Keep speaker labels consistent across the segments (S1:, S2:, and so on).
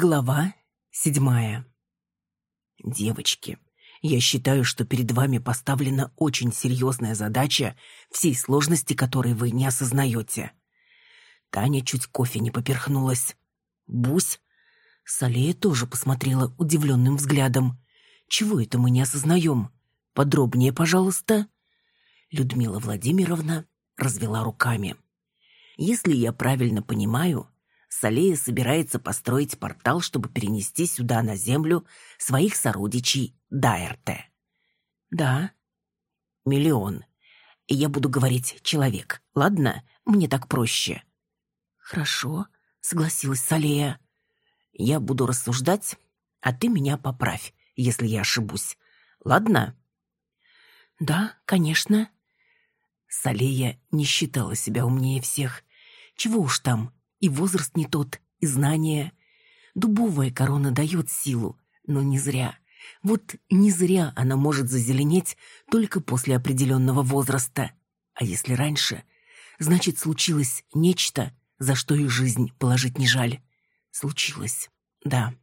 S1: Глава седьмая. Девочки, я считаю, что перед вами поставлена очень серьезная задача, всей сложности которой вы не осознаете. Таня чуть кофе не поперхнулась. Бусь. Салея тоже посмотрела удивленным взглядом. Чего это мы не осознаем? Подробнее, пожалуйста. Людмила Владимировна развела руками. Если я правильно понимаю, Салея собирается построить портал, чтобы перенести сюда на землю своих сородичей Дайерте. Да. Миллион. Я буду говорить «человек». Ладно? Мне так проще. Хорошо, согласилась Салея. Я буду рассуждать, а ты меня поправь, если я ошибусь. Ладно? Да, конечно. Салея не считала себя умнее всех. Чего уж там, и возраст не тот, и знания. Дубовая корона дает силу, но не зря. Вот не зря она может зазеленеть только после определенного возраста. А если раньше, значит, случилось нечто, за что и жизнь положить не жаль. Случилось, да.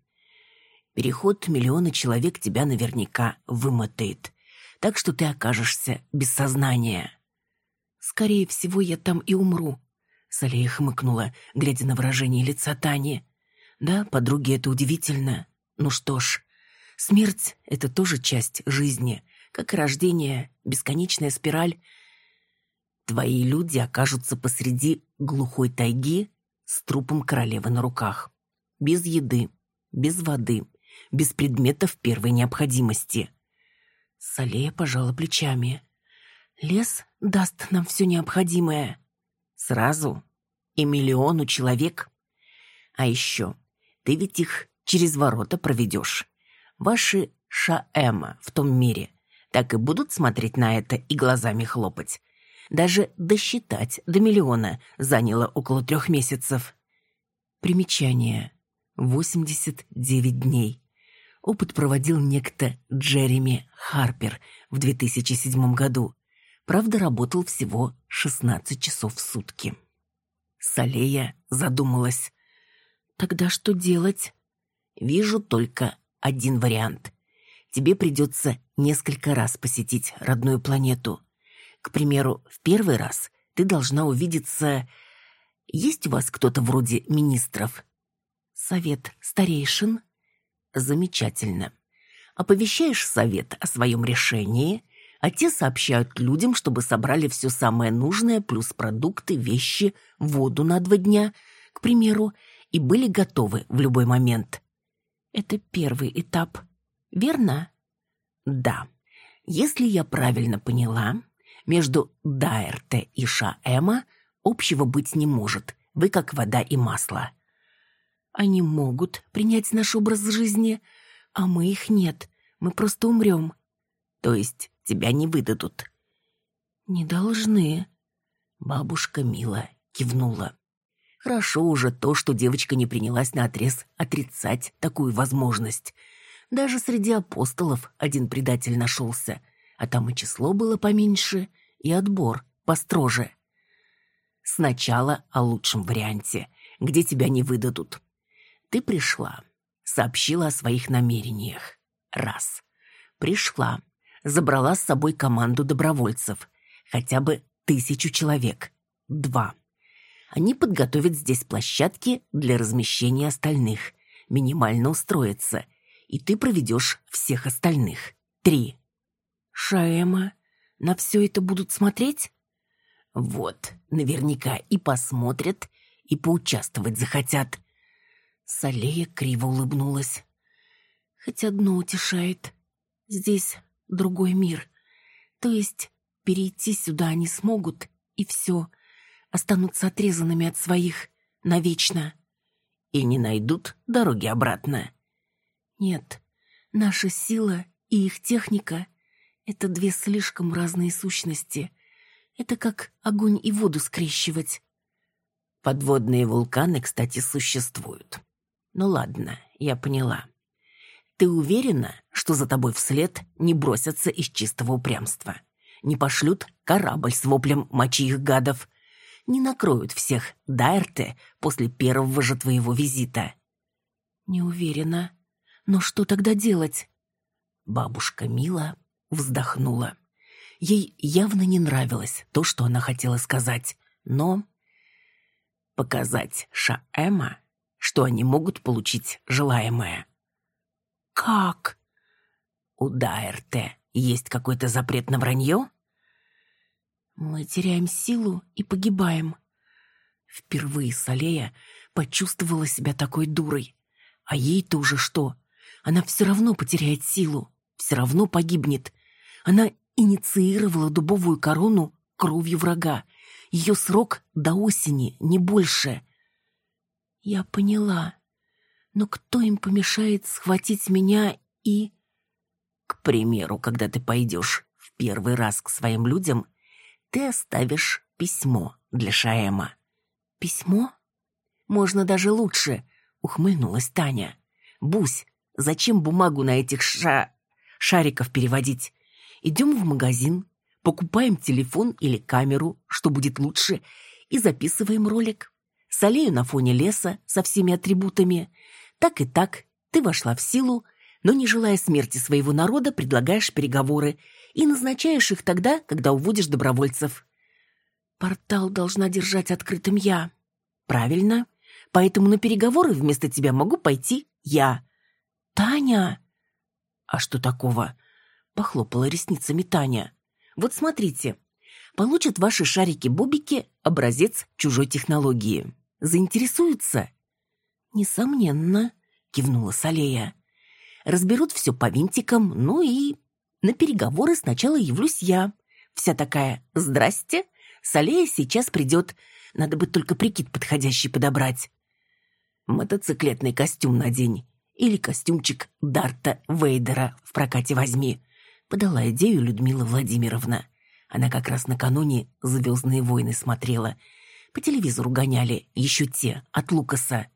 S1: Переход миллиона человек тебя наверняка вымотает, так что ты окажешься без сознания. Скорее всего, я там и умру, Салея хмыкнула, глядя на выражение лица Тани. «Да, подруги, это удивительно. Ну что ж, смерть — это тоже часть жизни, как и рождение, бесконечная спираль. Твои люди окажутся посреди глухой тайги с трупом королевы на руках. Без еды, без воды, без предметов первой необходимости». Салея пожала плечами. «Лес даст нам все необходимое». Сразу? И миллиону человек? А еще, ты ведь их через ворота проведешь. Ваши шаэма в том мире так и будут смотреть на это и глазами хлопать. Даже досчитать до миллиона заняло около трех месяцев. Примечание. 89 дней. Опыт проводил некто Джереми Харпер в 2007 году. Правда, работал всего 16 часов в сутки. Салея задумалась. «Тогда что делать?» «Вижу только один вариант. Тебе придется несколько раз посетить родную планету. К примеру, в первый раз ты должна увидеться... Есть у вас кто-то вроде министров?» «Совет старейшин?» «Замечательно. Оповещаешь совет о своем решении а те сообщают людям, чтобы собрали все самое нужное, плюс продукты, вещи, воду на два дня, к примеру, и были готовы в любой момент. Это первый этап, верно? Да. Если я правильно поняла, между Дайрте и Шаэма общего быть не может. Вы как вода и масло. Они могут принять наш образ жизни, а мы их нет. Мы просто умрем. То есть тебя не выдадут». «Не должны». Бабушка мило кивнула. Хорошо уже то, что девочка не принялась на отрез отрицать такую возможность. Даже среди апостолов один предатель нашелся, а там и число было поменьше, и отбор построже. Сначала о лучшем варианте, где тебя не выдадут. Ты пришла, сообщила о своих намерениях. Раз. Пришла, забрала с собой команду добровольцев. Хотя бы тысячу человек. Два. Они подготовят здесь площадки для размещения остальных. Минимально устроиться. И ты проведешь всех остальных. Три. Шаэма, на все это будут смотреть? Вот, наверняка и посмотрят, и поучаствовать захотят. Салея криво улыбнулась. Хоть одно утешает. Здесь другой мир. То есть перейти сюда они смогут, и все, останутся отрезанными от своих навечно. И не найдут дороги обратно. Нет, наша сила и их техника — это две слишком разные сущности. Это как огонь и воду скрещивать. Подводные вулканы, кстати, существуют. Ну ладно, я поняла. Ты уверена, что за тобой вслед не бросятся из чистого упрямства? Не пошлют корабль с воплем мочи их гадов? Не накроют всех Дайрте после первого же твоего визита? Не уверена. Но что тогда делать? Бабушка Мила вздохнула. Ей явно не нравилось то, что она хотела сказать, но показать Шаэма, что они могут получить желаемое. Как? У Дайрте есть какой-то запрет на вранье? Мы теряем силу и погибаем. Впервые Салея почувствовала себя такой дурой. А ей-то уже что? Она все равно потеряет силу, все равно погибнет. Она инициировала дубовую корону кровью врага. Ее срок до осени, не больше. Я поняла. Но кто им помешает схватить меня и... К примеру, когда ты пойдешь в первый раз к своим людям, ты оставишь письмо для Шаэма. Письмо? Можно даже лучше, ухмыльнулась Таня. Бусь, зачем бумагу на этих ша... шариков переводить? Идем в магазин, покупаем телефон или камеру, что будет лучше, и записываем ролик. Солею на фоне леса со всеми атрибутами. Так и так, ты вошла в силу, но, не желая смерти своего народа, предлагаешь переговоры и назначаешь их тогда, когда уводишь добровольцев. Портал должна держать открытым я. Правильно. Поэтому на переговоры вместо тебя могу пойти я. Таня! А что такого? Похлопала ресницами Таня. Вот смотрите. Получат ваши шарики-бобики образец чужой технологии. Заинтересуются? Несомненно, кивнула Салея. Разберут все по винтикам, ну и на переговоры сначала явлюсь я. Вся такая «Здрасте, Салея сейчас придет. Надо бы только прикид подходящий подобрать. Мотоциклетный костюм надень. Или костюмчик Дарта Вейдера в прокате возьми. Подала идею Людмила Владимировна. Она как раз накануне «Звездные войны» смотрела. По телевизору гоняли, еще те, от Лукаса.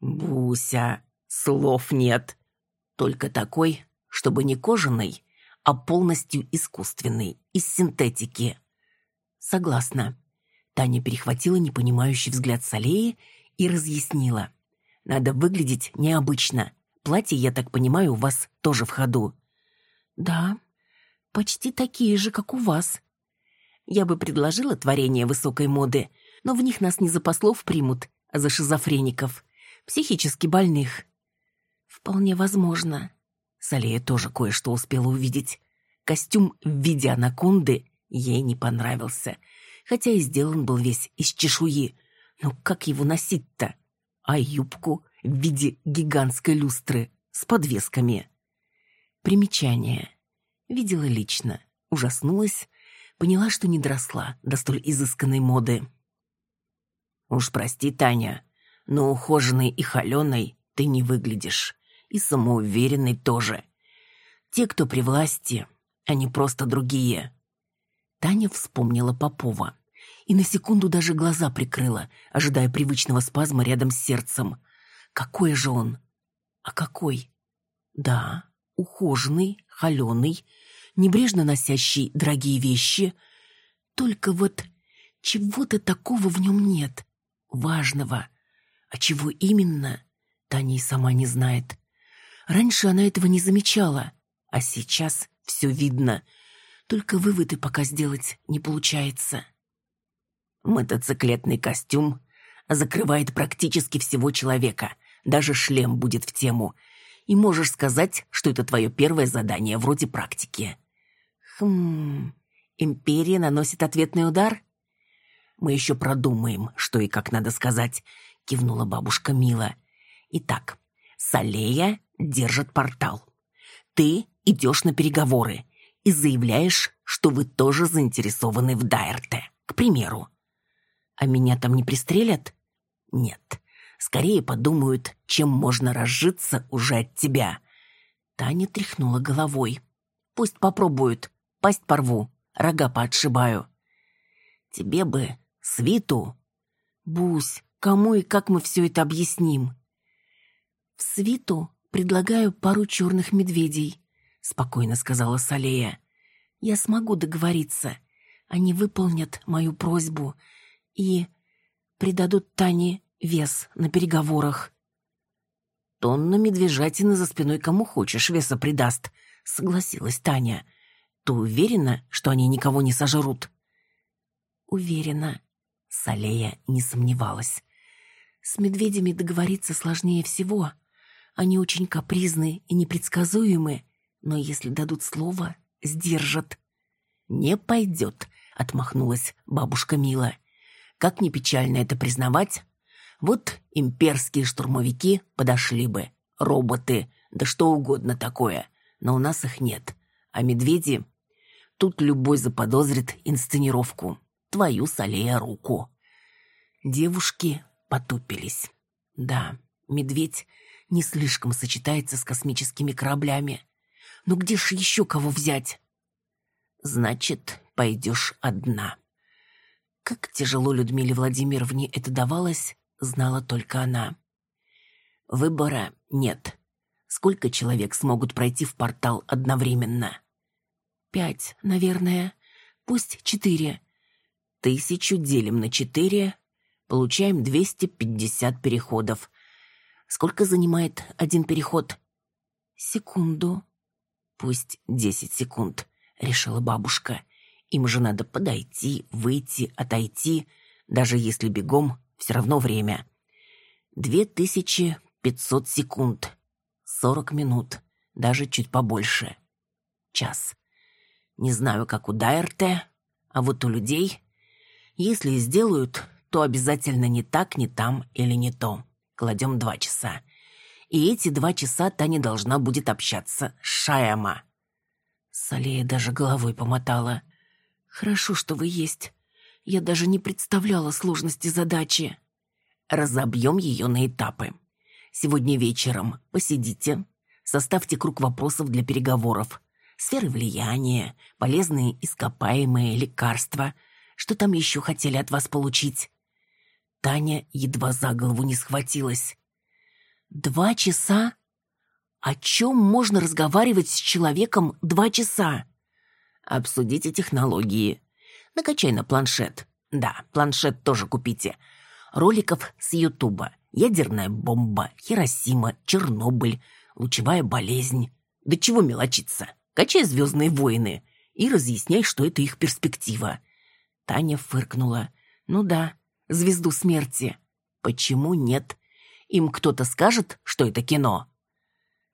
S1: «Буся, слов нет. Только такой, чтобы не кожаный, а полностью искусственный, из синтетики». «Согласна». Таня перехватила непонимающий взгляд Салеи и разъяснила. «Надо выглядеть необычно. Платье, я так понимаю, у вас тоже в ходу». «Да, почти такие же, как у вас». Я бы предложила творение высокой моды, но в них нас не за послов примут, а за шизофреников, психически больных. Вполне возможно. Салея тоже кое-что успела увидеть. Костюм в виде анаконды ей не понравился, хотя и сделан был весь из чешуи. Но как его носить-то? А юбку в виде гигантской люстры с подвесками. Примечание. Видела лично, ужаснулась, поняла, что не доросла до столь изысканной моды. «Уж прости, Таня, но ухоженной и холеной ты не выглядишь, и самоуверенной тоже. Те, кто при власти, они просто другие». Таня вспомнила Попова и на секунду даже глаза прикрыла, ожидая привычного спазма рядом с сердцем. Какой же он? А какой? Да, ухоженный, холеный, небрежно носящий дорогие вещи. Только вот чего-то такого в нем нет, важного. А чего именно, Таня и сама не знает. Раньше она этого не замечала, а сейчас все видно. Только выводы пока сделать не получается. Мотоциклетный костюм закрывает практически всего человека. Даже шлем будет в тему. И можешь сказать, что это твое первое задание вроде практики. Хм... Империя наносит ответный удар? Мы еще продумаем, что и как надо сказать, кивнула бабушка Мила. Итак, Салея держит портал. Ты идешь на переговоры и заявляешь, что вы тоже заинтересованы в Дайрте, к примеру. А меня там не пристрелят? Нет. Скорее подумают, чем можно разжиться уже от тебя. Таня тряхнула головой. Пусть попробуют. Пасть порву, рога поотшибаю. Тебе бы свиту. Бусь, кому и как мы все это объясним? В свиту предлагаю пару черных медведей, спокойно сказала Салея. Я смогу договориться. Они выполнят мою просьбу — и придадут Тане вес на переговорах. Тонна медвежатины за спиной кому хочешь веса придаст, согласилась Таня. Ты уверена, что они никого не сожрут? Уверена. Салея не сомневалась. С медведями договориться сложнее всего. Они очень капризны и непредсказуемы, но если дадут слово, сдержат. «Не пойдет», — отмахнулась бабушка Мила. «Как ни печально это признавать, вот имперские штурмовики подошли бы, роботы, да что угодно такое, но у нас их нет. А медведи... Тут любой заподозрит инсценировку. Твою солея руку». Девушки потупились. Да, медведь не слишком сочетается с космическими кораблями. Но где ж еще кого взять? Значит, пойдешь одна. Как тяжело Людмиле Владимировне это давалось, знала только она. Выбора нет. Сколько человек смогут пройти в портал одновременно? Пять, наверное. Пусть четыре. Тысячу делим на четыре, получаем 250 переходов. Сколько занимает один переход? Секунду. Пусть десять секунд, решила бабушка. Им же надо подойти, выйти, отойти. Даже если бегом, все равно время. Две тысячи пятьсот секунд. Сорок минут. Даже чуть побольше. Час. Не знаю, как у Дайрте, а вот у людей... Если и сделают, то обязательно не так, не там или не то. Кладем два часа. И эти два часа Таня должна будет общаться с Шаяма. Салея даже головой помотала. «Хорошо, что вы есть. Я даже не представляла сложности задачи. Разобьем ее на этапы. Сегодня вечером посидите, составьте круг вопросов для переговоров. Сферы влияния, полезные ископаемые, лекарства. Что там еще хотели от вас получить? Таня едва за голову не схватилась. Два часа? О чем можно разговаривать с человеком два часа? Обсудите технологии, Накачай на планшет. Да, планшет тоже купите. Роликов с Ютуба. Ядерная бомба, Хиросима, Чернобыль, лучевая болезнь. Да чего мелочиться? Качай «Звездные войны» и разъясняй, что это их перспектива. Таня фыркнула. Ну да, звезду смерти. Почему нет? Им кто-то скажет, что это кино?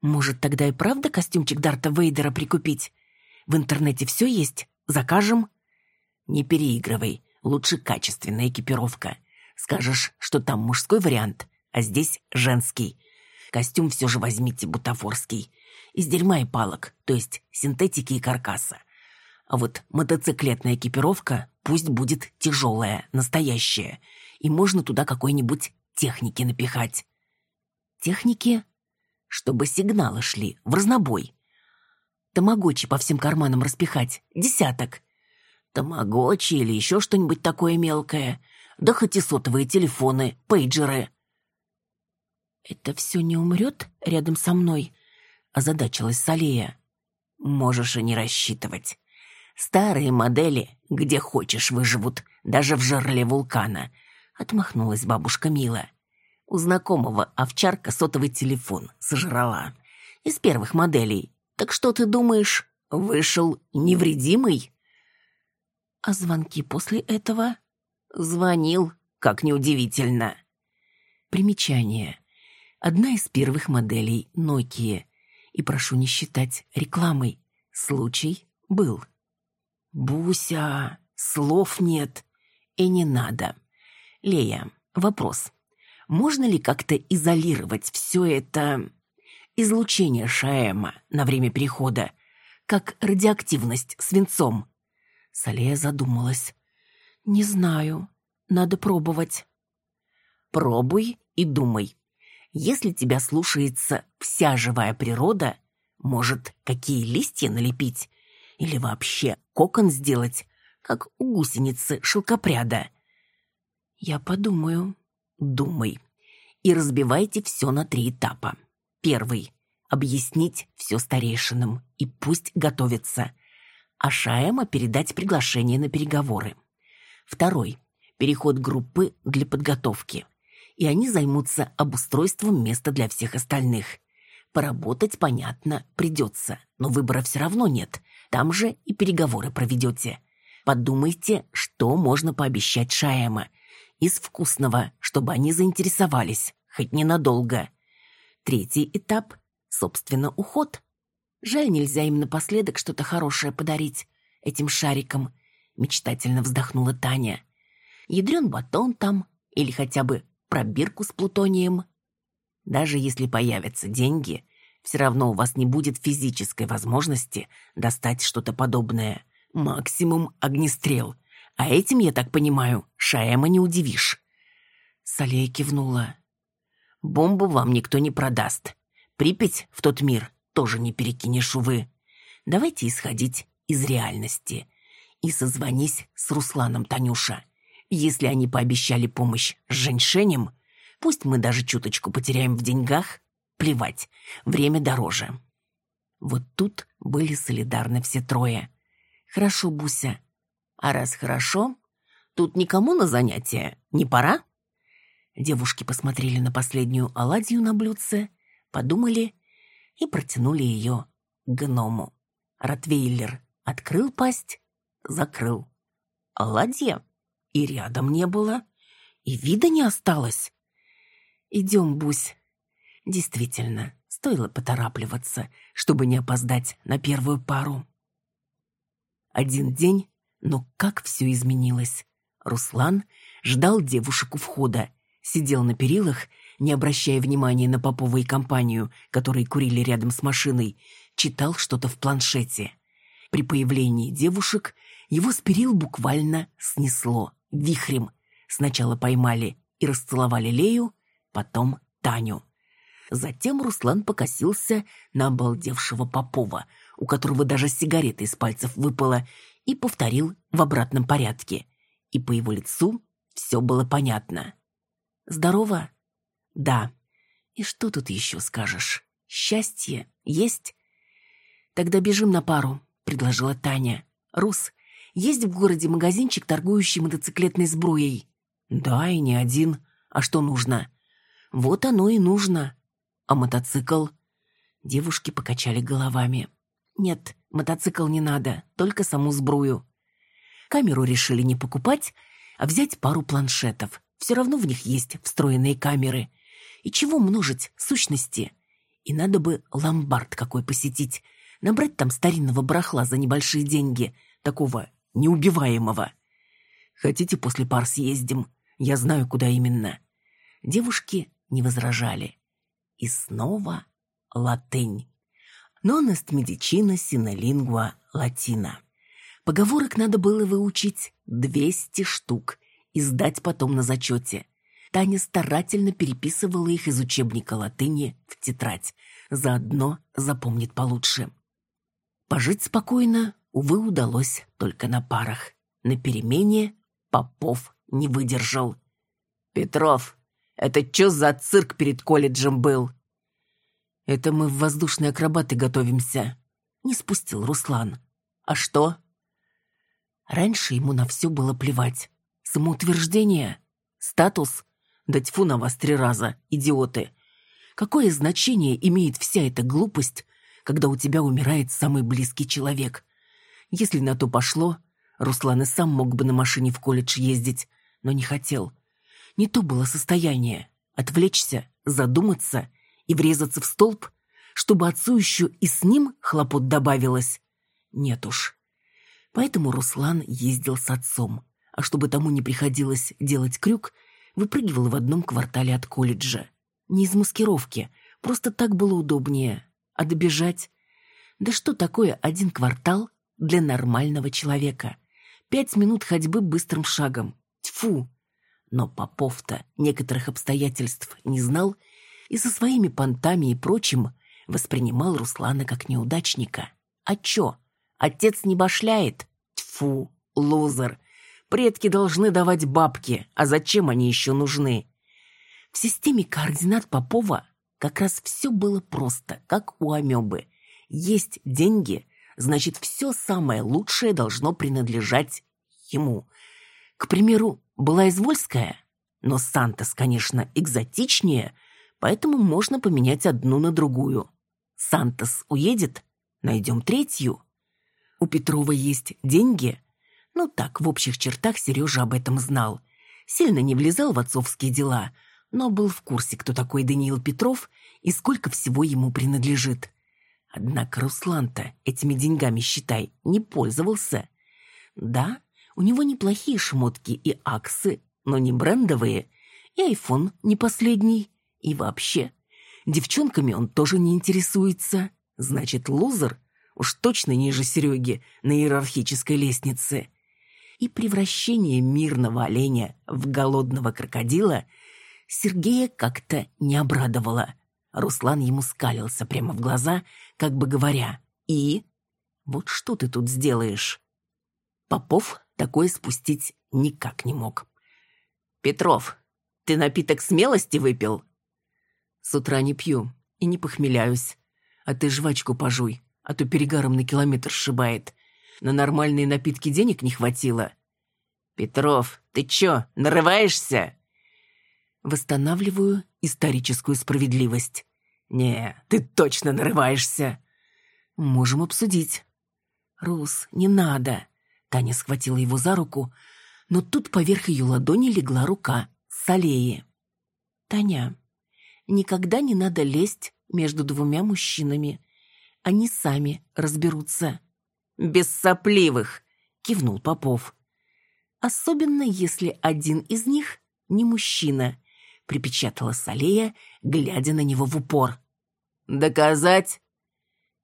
S1: Может, тогда и правда костюмчик Дарта Вейдера прикупить? В интернете все есть? Закажем? Не переигрывай, лучше качественная экипировка. Скажешь, что там мужской вариант, а здесь женский. Костюм все же возьмите бутафорский. Из дерьма и палок, то есть синтетики и каркаса. А вот мотоциклетная экипировка пусть будет тяжелая, настоящая. И можно туда какой-нибудь техники напихать. Техники? Чтобы сигналы шли в разнобой. Тамагочи по всем карманам распихать. Десяток тамагочи или еще что-нибудь такое мелкое. Да хоть и сотовые телефоны, пейджеры. «Это все не умрет рядом со мной?» — озадачилась Салея. «Можешь и не рассчитывать. Старые модели, где хочешь, выживут, даже в жерле вулкана», — отмахнулась бабушка Мила. У знакомого овчарка сотовый телефон сожрала. Из первых моделей. Так что ты думаешь, вышел невредимый? А звонки после этого? Звонил, как неудивительно. Примечание. Одна из первых моделей Nokia. И прошу не считать рекламой. Случай был. Буся, слов нет. И не надо. Лея, вопрос. Можно ли как-то изолировать все это излучение Шаэма на время перехода, как радиоактивность свинцом? Салея задумалась. «Не знаю. Надо пробовать». «Пробуй и думай. Если тебя слушается вся живая природа, может, какие листья налепить? Или вообще кокон сделать, как у гусеницы шелкопряда?» «Я подумаю». «Думай. И разбивайте все на три этапа. Первый — объяснить все старейшинам, и пусть готовятся а Шаэма передать приглашение на переговоры. Второй – переход группы для подготовки. и они займутся обустройством места для всех остальных. Поработать, понятно, придется, но выбора все равно нет. Там же и переговоры проведете. Подумайте, что можно пообещать Шаэма. Из вкусного, чтобы они заинтересовались, хоть ненадолго. Третий этап — собственно, уход. Жаль, нельзя им напоследок что-то хорошее подарить этим шарикам. Мечтательно вздохнула Таня. Ядрен батон там, или хотя бы пробирку с плутонием. Даже если появятся деньги, все равно у вас не будет физической возможности достать что-то подобное. Максимум огнестрел. А этим, я так понимаю, Шаэма не удивишь. Салея кивнула. Бомбу вам никто не продаст. Припять в тот мир тоже не перекинешь, увы. Давайте исходить из реальности. И созвонись с Русланом, Танюша. Если они пообещали помощь с женьшенем, Пусть мы даже чуточку потеряем в деньгах, плевать, время дороже. Вот тут были солидарны все трое. Хорошо, Буся. А раз хорошо, тут никому на занятия не пора? Девушки посмотрели на последнюю оладью на блюдце, подумали и протянули ее гному. Ротвейлер открыл пасть, закрыл. Оладья и рядом не было, и вида не осталось. «Идем, Бусь». Действительно, стоило поторапливаться, чтобы не опоздать на первую пару. Один день, но как все изменилось. Руслан ждал девушек у входа, сидел на перилах, не обращая внимания на Попова и компанию, которые курили рядом с машиной, читал что-то в планшете. При появлении девушек его с перил буквально снесло, вихрем. Сначала поймали и расцеловали Лею, потом Таню. Затем Руслан покосился на обалдевшего Попова, у которого даже сигарета из пальцев выпала, и повторил в обратном порядке. И по его лицу все было понятно. «Здорово?» «Да». «И что тут еще скажешь? Счастье есть?» «Тогда бежим на пару», — предложила Таня. «Рус, есть в городе магазинчик, торгующий мотоциклетной сбруей?» «Да, и не один. А что нужно?» Вот оно и нужно. А мотоцикл? Девушки покачали головами. Нет, мотоцикл не надо, только саму сбрую. Камеру решили не покупать, а взять пару планшетов. Все равно в них есть встроенные камеры. И чего множить сущности? И надо бы ломбард какой посетить, набрать там старинного барахла за небольшие деньги, такого неубиваемого. Хотите, после пар съездим? Я знаю, куда именно. Девушки не возражали. И снова латынь. Non est medicina sine lingua latina. Поговорок надо было выучить 200 штук и сдать потом на зачете. Таня старательно переписывала их из учебника латыни в тетрадь. Заодно запомнит получше. Пожить спокойно, увы, удалось только на парах. На перемене Попов не выдержал. «Петров, это чё за цирк перед колледжем был?» «Это мы в воздушные акробаты готовимся», — не спустил Руслан. «А что?» Раньше ему на все было плевать. Самоутверждение? Статус? Да тьфу на вас три раза, идиоты. Какое значение имеет вся эта глупость, когда у тебя умирает самый близкий человек? Если на то пошло, Руслан и сам мог бы на машине в колледж ездить, но не хотел. Не то было состояние. Отвлечься, задуматься и врезаться в столб, чтобы отцу еще и с ним хлопот добавилось. Нет уж. Поэтому Руслан ездил с отцом, а чтобы тому не приходилось делать крюк, выпрыгивал в одном квартале от колледжа. Не из маскировки, просто так было удобнее. А добежать? Да что такое один квартал для нормального человека? Пять минут ходьбы быстрым шагом. Тьфу! Но Попов-то некоторых обстоятельств не знал и со своими понтами и прочим воспринимал Руслана как неудачника. А чё? Отец не башляет? Тьфу, лузер. Предки должны давать бабки, а зачем они еще нужны? В системе координат Попова как раз все было просто, как у амебы. Есть деньги, значит, все самое лучшее должно принадлежать ему. К примеру, была Извольская? Но Сантос, конечно, экзотичнее, поэтому можно поменять одну на другую. Сантос уедет, найдем третью. У Петрова есть деньги? Ну так, в общих чертах Сережа об этом знал. Сильно не влезал в отцовские дела, но был в курсе, кто такой Даниил Петров и сколько всего ему принадлежит. Однако Руслан-то этими деньгами, считай, не пользовался. Да, у него неплохие шмотки и аксы, но не брендовые, и айфон не последний, и вообще. Девчонками он тоже не интересуется. Значит, лузер уж точно ниже Сереги на иерархической лестнице. И превращение мирного оленя в голодного крокодила Сергея как-то не обрадовало. Руслан ему скалился прямо в глаза, как бы говоря, «И? Вот что ты тут сделаешь?» Попов такое спустить никак не мог. «Петров, ты напиток смелости выпил?» «С утра не пью и не похмеляюсь. А ты жвачку пожуй, а то перегаром на километр сшибает. На нормальные напитки денег не хватило». «Петров, ты чё, нарываешься?» Восстанавливаю историческую справедливость. «Не, ты точно нарываешься!» «Можем обсудить». «Рус, не надо!» Таня схватила его за руку, но тут поверх ее ладони легла рука Салеи. «Таня, никогда не надо лезть между двумя мужчинами. Они сами разберутся». «Без сопливых!» — кивнул Попов. «Особенно, если один из них не мужчина», — припечатала Салея, глядя на него в упор. «Доказать?»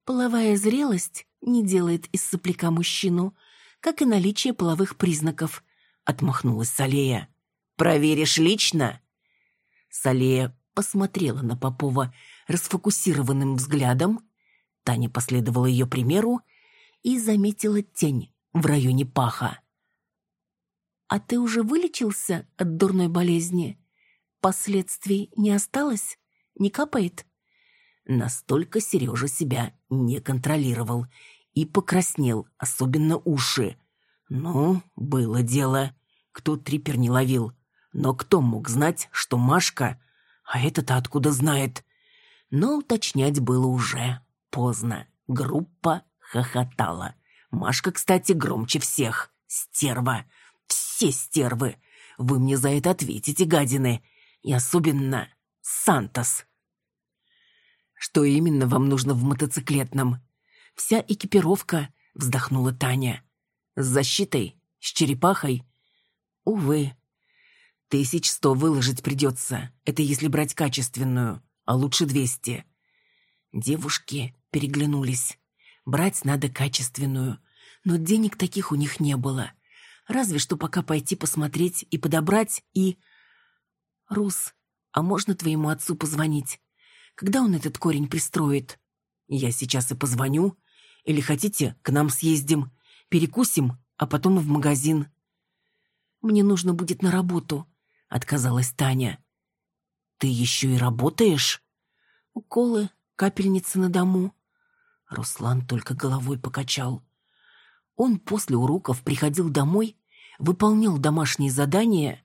S1: Половая зрелость не делает из сопляка мужчину, как и наличие половых признаков, отмахнулась Салея. «Проверишь лично?» Салея посмотрела на Попова расфокусированным взглядом, Таня последовала ее примеру и заметила тень в районе паха. «А ты уже вылечился от дурной болезни? Последствий не осталось? Не капает?» Настолько Сережа себя не контролировал и покраснел, особенно уши. Ну, было дело. Кто трипер не ловил. Но кто мог знать, что Машка... А это-то откуда знает? Но уточнять было уже поздно. Группа хохотала. Машка, кстати, громче всех. Стерва. Все стервы. Вы мне за это ответите, гадины. И особенно Сантос. Что именно вам нужно в мотоциклетном? Вся экипировка, вздохнула Таня. С защитой? С черепахой? Увы. Тысяч сто выложить придется. Это если брать качественную, а лучше двести. Девушки переглянулись. Брать надо качественную, но денег таких у них не было. Разве что пока пойти посмотреть и подобрать, и... «Рус, а можно твоему отцу позвонить? Когда он этот корень пристроит?» «Я сейчас и позвоню. Или хотите, к нам съездим, перекусим, а потом в магазин?» «Мне нужно будет на работу», — отказалась Таня. «Ты еще и работаешь?» «Уколы, капельницы на дому». Руслан только головой покачал. Он после уроков приходил домой, выполнял домашние задания,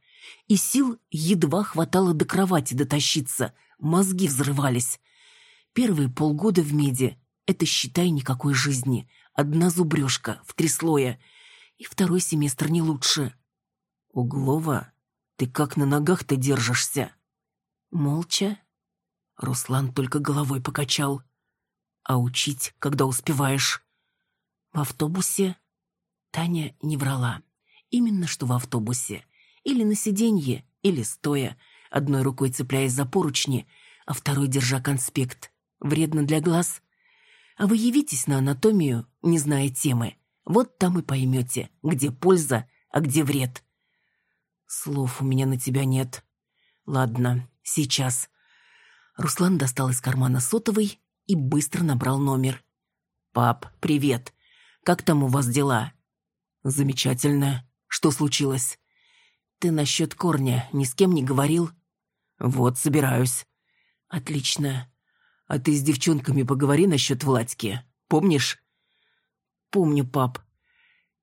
S1: и сил едва хватало до кровати дотащиться, мозги взрывались. Первые полгода в меди — это, считай, никакой жизни. Одна зубрежка в три слоя. И второй семестр не лучше. Углова, ты как на ногах-то держишься? Молча. Руслан только головой покачал. А учить, когда успеваешь? В автобусе? Таня не врала. Именно что в автобусе. Или на сиденье, или стоя, одной рукой цепляясь за поручни, а второй держа конспект. Вредно для глаз. А вы явитесь на анатомию, не зная темы. Вот там и поймете, где польза, а где вред. Слов у меня на тебя нет. Ладно, сейчас. Руслан достал из кармана сотовый и быстро набрал номер. «Пап, привет. Как там у вас дела?» «Замечательно. Что случилось?» «Ты насчет корня ни с кем не говорил?» «Вот, собираюсь». «Отлично. А ты с девчонками поговори насчет Владьки. Помнишь?» «Помню, пап.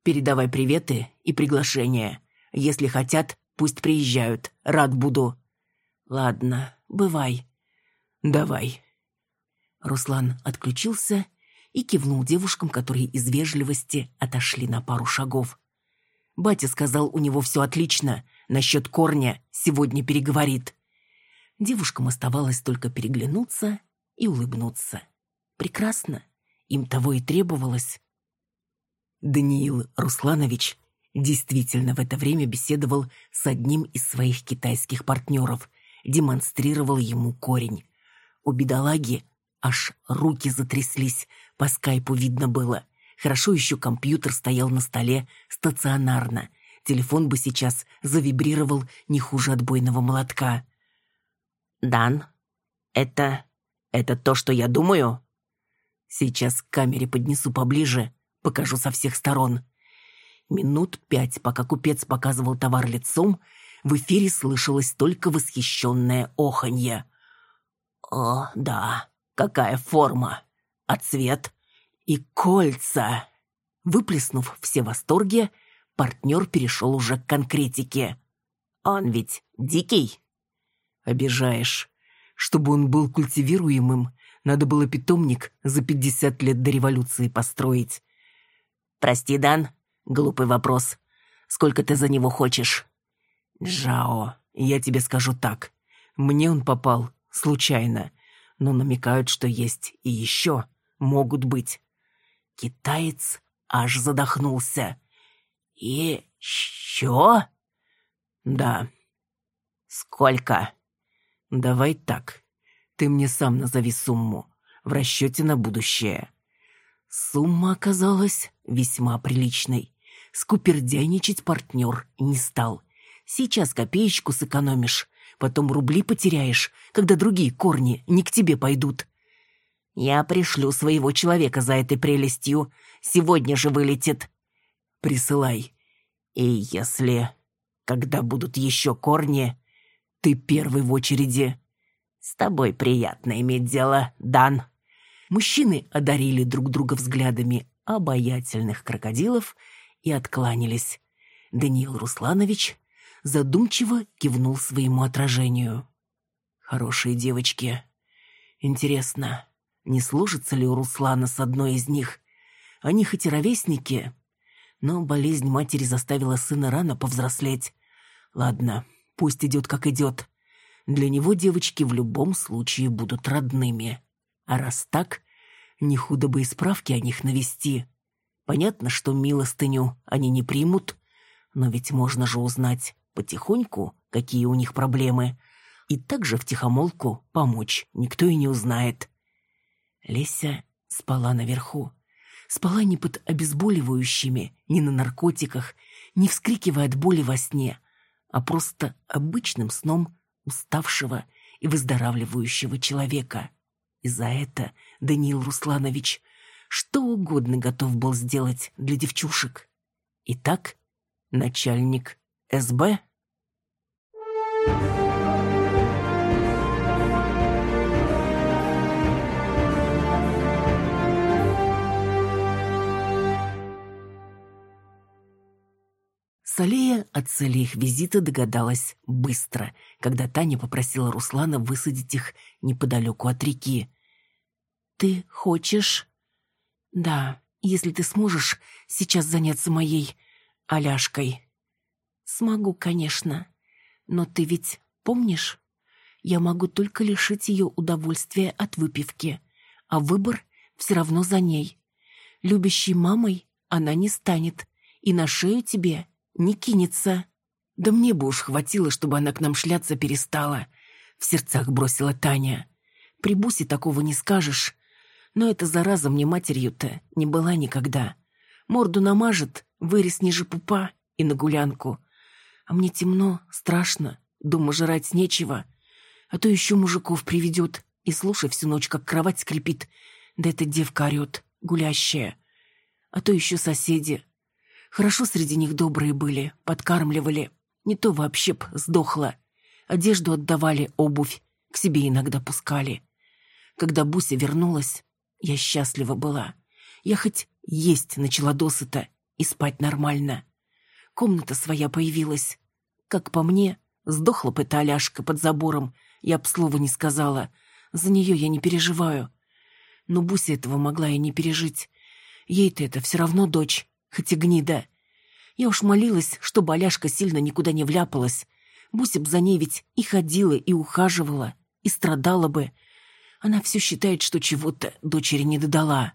S1: Передавай приветы и приглашения. Если хотят, Пусть приезжают, рад буду». «Ладно, бывай». «Давай». Руслан отключился и кивнул девушкам, которые из вежливости отошли на пару шагов. Батя сказал, у него все отлично, насчет корня сегодня переговорит. Девушкам оставалось только переглянуться и улыбнуться. Прекрасно, им того и требовалось. Даниил Русланович действительно в это время беседовал с одним из своих китайских партнеров, демонстрировал ему корень. У бедолаги аж руки затряслись, по скайпу видно было. Хорошо еще компьютер стоял на столе стационарно. Телефон бы сейчас завибрировал не хуже отбойного молотка. «Дан, это... это то, что я думаю?» «Сейчас к камере поднесу поближе, покажу со всех сторон». Минут пять, пока купец показывал товар лицом, в эфире слышалось только восхищенное оханье. «О, да, какая форма! А цвет? И кольца!» Выплеснув все восторги, партнер перешел уже к конкретике. «Он ведь дикий?» «Обижаешь. Чтобы он был культивируемым, надо было питомник за пятьдесят лет до революции построить». «Прости, Дан, глупый вопрос. Сколько ты за него хочешь?» «Джао, я тебе скажу так. Мне он попал случайно, но намекают, что есть и еще могут быть». Китаец аж задохнулся. «Еще?» «Да». «Сколько?» «Давай так. Ты мне сам назови сумму. В расчете на будущее». Сумма оказалась весьма приличной. Скупердяйничать партнер не стал. Сейчас копеечку сэкономишь, потом рубли потеряешь, когда другие корни не к тебе пойдут. Я пришлю своего человека за этой прелестью. Сегодня же вылетит. Присылай. И если... Когда будут еще корни, ты первый в очереди. С тобой приятно иметь дело, Дан. Мужчины одарили друг друга взглядами обаятельных крокодилов и откланялись. Даниил Русланович задумчиво кивнул своему отражению. «Хорошие девочки. Интересно, не сложится ли у Руслана с одной из них? Они хоть и ровесники, но болезнь матери заставила сына рано повзрослеть. Ладно, пусть идет как идет. Для него девочки в любом случае будут родными. А раз так, не худо бы и справки о них навести. Понятно, что милостыню они не примут, но ведь можно же узнать потихоньку, какие у них проблемы, и также втихомолку помочь никто и не узнает. Леся спала наверху. Спала не под обезболивающими, не на наркотиках, не вскрикивая от боли во сне, а просто обычным сном уставшего и выздоравливающего человека. И за это Даниил Русланович что угодно готов был сделать для девчушек. Итак, начальник СБ. Салея о цели их визита догадалась быстро, когда Таня попросила Руслана высадить их неподалеку от реки. «Ты хочешь?» «Да, если ты сможешь сейчас заняться моей Аляшкой». «Смогу, конечно. Но ты ведь помнишь? Я могу только лишить ее удовольствия от выпивки, а выбор все равно за ней. Любящей мамой она не станет, и на шею тебе не кинется. Да мне бы уж хватило, чтобы она к нам шляться перестала. В сердцах бросила Таня. При Бусе такого не скажешь. Но эта зараза мне матерью-то не была никогда. Морду намажет, вырез ниже пупа и на гулянку. А мне темно, страшно, дома жрать нечего. А то еще мужиков приведет, и слушай всю ночь, как кровать скрипит. Да эта девка орет, гулящая. А то еще соседи, Хорошо среди них добрые были, подкармливали. Не то вообще б сдохла. Одежду отдавали, обувь, к себе иногда пускали. Когда Буся вернулась, я счастлива была. Я хоть есть начала досыта и спать нормально. Комната своя появилась. Как по мне, сдохла бы эта Аляшка под забором, я б слова не сказала. За нее я не переживаю. Но Буся этого могла и не пережить. Ей-то это все равно дочь, хоть гнида. Я уж молилась, чтобы Аляшка сильно никуда не вляпалась. Буся б за ней ведь и ходила, и ухаживала, и страдала бы. Она все считает, что чего-то дочери не додала.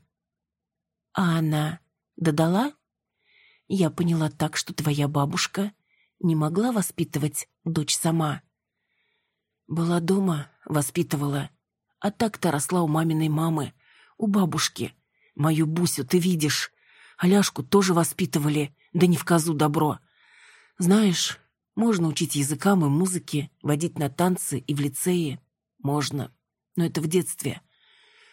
S1: А она додала? Я поняла так, что твоя бабушка не могла воспитывать дочь сама. Была дома, воспитывала. А так-то росла у маминой мамы, у бабушки. Мою Бусю ты видишь. Аляшку тоже воспитывали, да не в козу добро. Знаешь, можно учить языкам и музыке, водить на танцы и в лицее. Можно. Но это в детстве.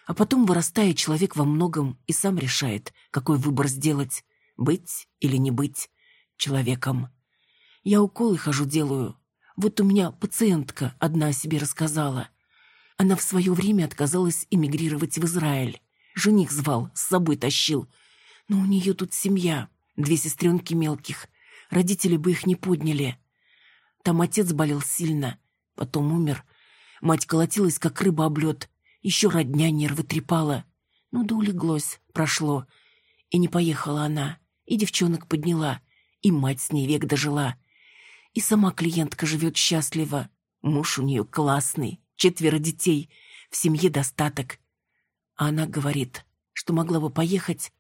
S1: А потом, вырастая, человек во многом и сам решает, какой выбор сделать. Быть или не быть человеком. Я уколы хожу делаю. Вот у меня пациентка одна о себе рассказала. Она в свое время отказалась эмигрировать в Израиль. Жених звал, с собой тащил. Но у нее тут семья, две сестренки мелких. Родители бы их не подняли. Там отец болел сильно, потом умер. Мать колотилась, как рыба об лед. Еще родня нервы трепала. Ну да улеглось, прошло. И не поехала она. И девчонок подняла. И мать с ней век дожила. И сама клиентка живет счастливо. Муж у нее классный, четверо детей, в семье достаток. А она говорит, что могла бы поехать,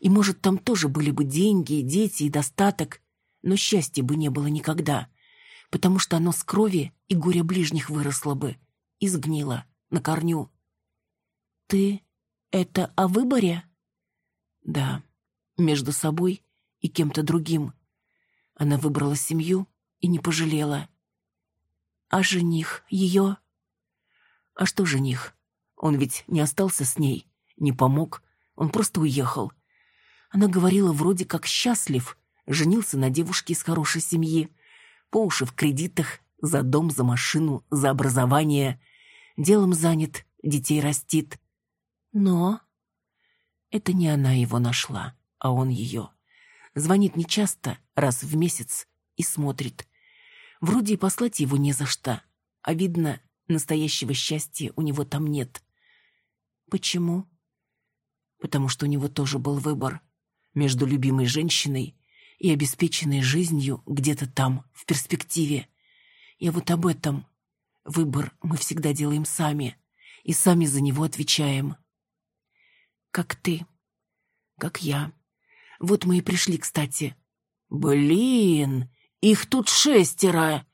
S1: и, может, там тоже были бы деньги, дети, и достаток, но счастья бы не было никогда, потому что оно с крови и горя ближних выросло бы, и сгнило на корню. «Ты это о выборе?» «Да, между собой и кем-то другим. Она выбрала семью и не пожалела. А жених ее? А что жених? Он ведь не остался с ней, не помог, он просто уехал. Она говорила вроде как счастлив, женился на девушке из хорошей семьи, по уши в кредитах, за дом, за машину, за образование. Делом занят, детей растит. Но это не она его нашла, а он ее. Звонит нечасто, раз в месяц, и смотрит. Вроде и послать его не за что, а видно, настоящего счастья у него там нет. Почему? Потому что у него тоже был выбор между любимой женщиной и обеспеченной жизнью где-то там, в перспективе. Я вот об этом. Выбор мы всегда делаем сами, и сами за него отвечаем. Как ты, как я. Вот мы и пришли, кстати. Блин, их тут шестеро!»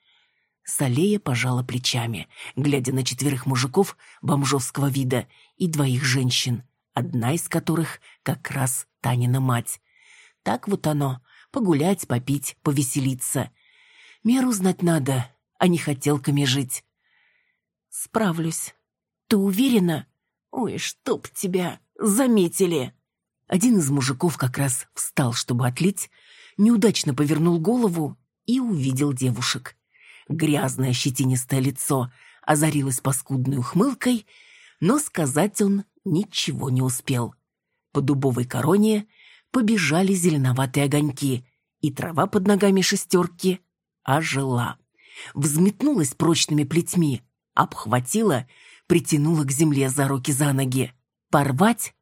S1: Салея пожала плечами, глядя на четверых мужиков бомжовского вида и двоих женщин, одна из которых как раз Танина мать. Так вот оно, погулять, попить, повеселиться. Меру знать надо, а не хотелками жить. Справлюсь. Ты уверена? Ой, чтоб тебя заметили. Один из мужиков как раз встал, чтобы отлить, неудачно повернул голову и увидел девушек. Грязное щетинистое лицо озарилось паскудной ухмылкой, но сказать он ничего не успел. По дубовой короне побежали зеленоватые огоньки, и трава под ногами шестерки ожила. Взметнулась прочными плетьми, обхватила, притянула к земле за руки за ноги. Порвать?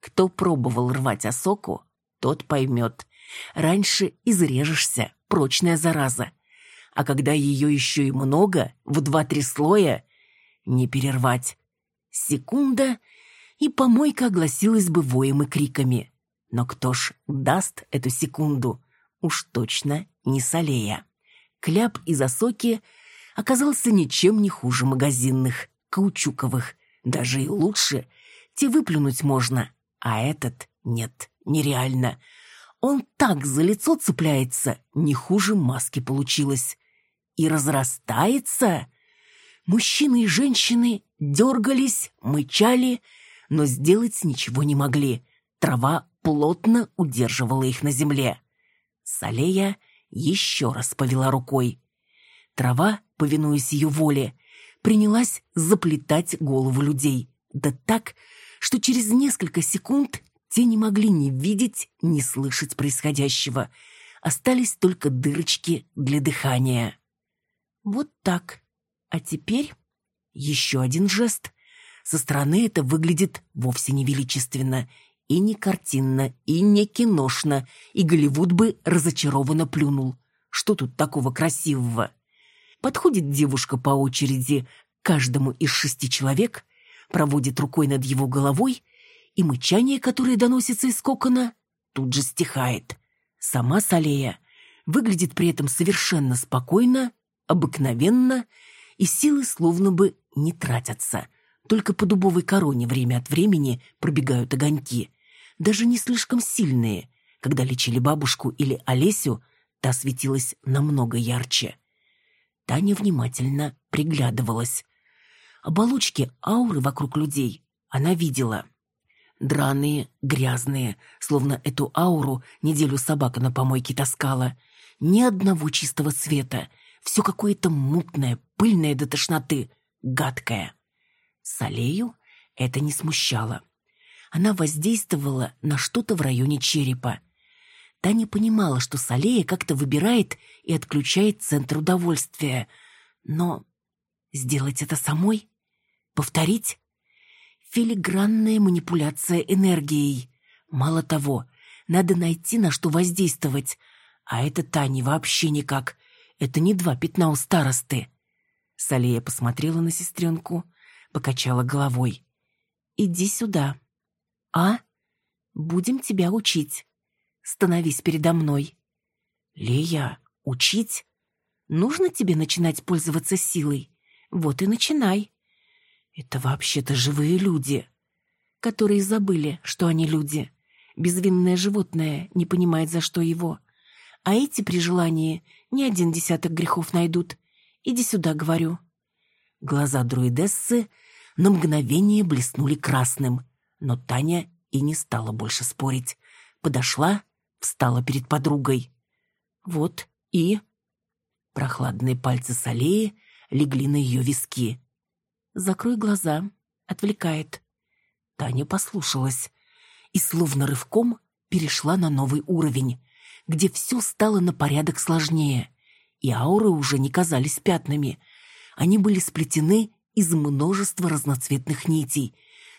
S1: Кто пробовал рвать осоку, тот поймет. Раньше изрежешься, прочная зараза. А когда ее еще и много, в два-три слоя, не перервать. Секунда, и помойка огласилась бы воем и криками. Но кто ж даст эту секунду? Уж точно не Салея. Кляп из осоки оказался ничем не хуже магазинных, каучуковых. Даже и лучше. Те выплюнуть можно, а этот нет, нереально. Он так за лицо цепляется, не хуже маски получилось. И разрастается. Мужчины и женщины дергались, мычали, но сделать ничего не могли. Трава плотно удерживала их на земле. Салея еще раз повела рукой. Трава, повинуясь ее воле, принялась заплетать голову людей. Да так, что через несколько секунд те не могли ни видеть, ни слышать происходящего. Остались только дырочки для дыхания. Вот так. А теперь еще один жест. Со стороны это выглядит вовсе не величественно, и не картинно, и не киношно, и Голливуд бы разочарованно плюнул. Что тут такого красивого? Подходит девушка по очереди к каждому из шести человек, проводит рукой над его головой, и мычание, которое доносится из кокона, тут же стихает. Сама Салея выглядит при этом совершенно спокойно, обыкновенно, и силы словно бы не тратятся. Только по дубовой короне время от времени пробегают огоньки. Даже не слишком сильные. Когда лечили бабушку или Олесю, та светилась намного ярче. Таня внимательно приглядывалась. Оболочки ауры вокруг людей она видела. Драные, грязные, словно эту ауру неделю собака на помойке таскала. Ни одного чистого цвета. Все какое-то мутное, пыльное до тошноты, гадкое. Салею это не смущало. Она воздействовала на что-то в районе черепа. Таня понимала, что Салея как-то выбирает и отключает центр удовольствия. Но сделать это самой? Повторить? Филигранная манипуляция энергией. Мало того, надо найти, на что воздействовать. А это Тане вообще никак. Это не два пятна у старосты. Салея посмотрела на сестренку, покачала головой. «Иди сюда. А? Будем тебя учить. Становись передо мной». «Лея, учить? Нужно тебе начинать пользоваться силой? Вот и начинай». Это вообще-то живые люди, которые забыли, что они люди. Безвинное животное не понимает, за что его. А эти при желании не один десяток грехов найдут. Иди сюда, говорю. Глаза друидессы на мгновение блеснули красным, но Таня и не стала больше спорить. Подошла, встала перед подругой. Вот и... Прохладные пальцы Салеи легли на ее виски. Закрой глаза. Отвлекает. Таня послушалась и словно рывком перешла на новый уровень, где все стало на порядок сложнее, и ауры уже не казались пятнами. Они были сплетены из множества разноцветных нитей.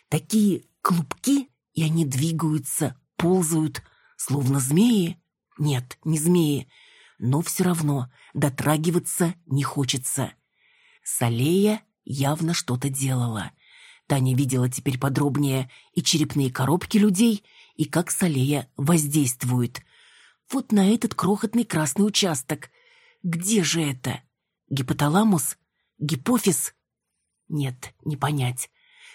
S1: Такие клубки, и они двигаются, ползают, словно змеи. Нет, не змеи, но все равно дотрагиваться не хочется. Салея явно что-то делала. Таня видела теперь подробнее и черепные коробки людей, и как Салея воздействует. Вот на этот крохотный красный участок. Где же это? Гипоталамус? Гипофиз? Нет, не понять.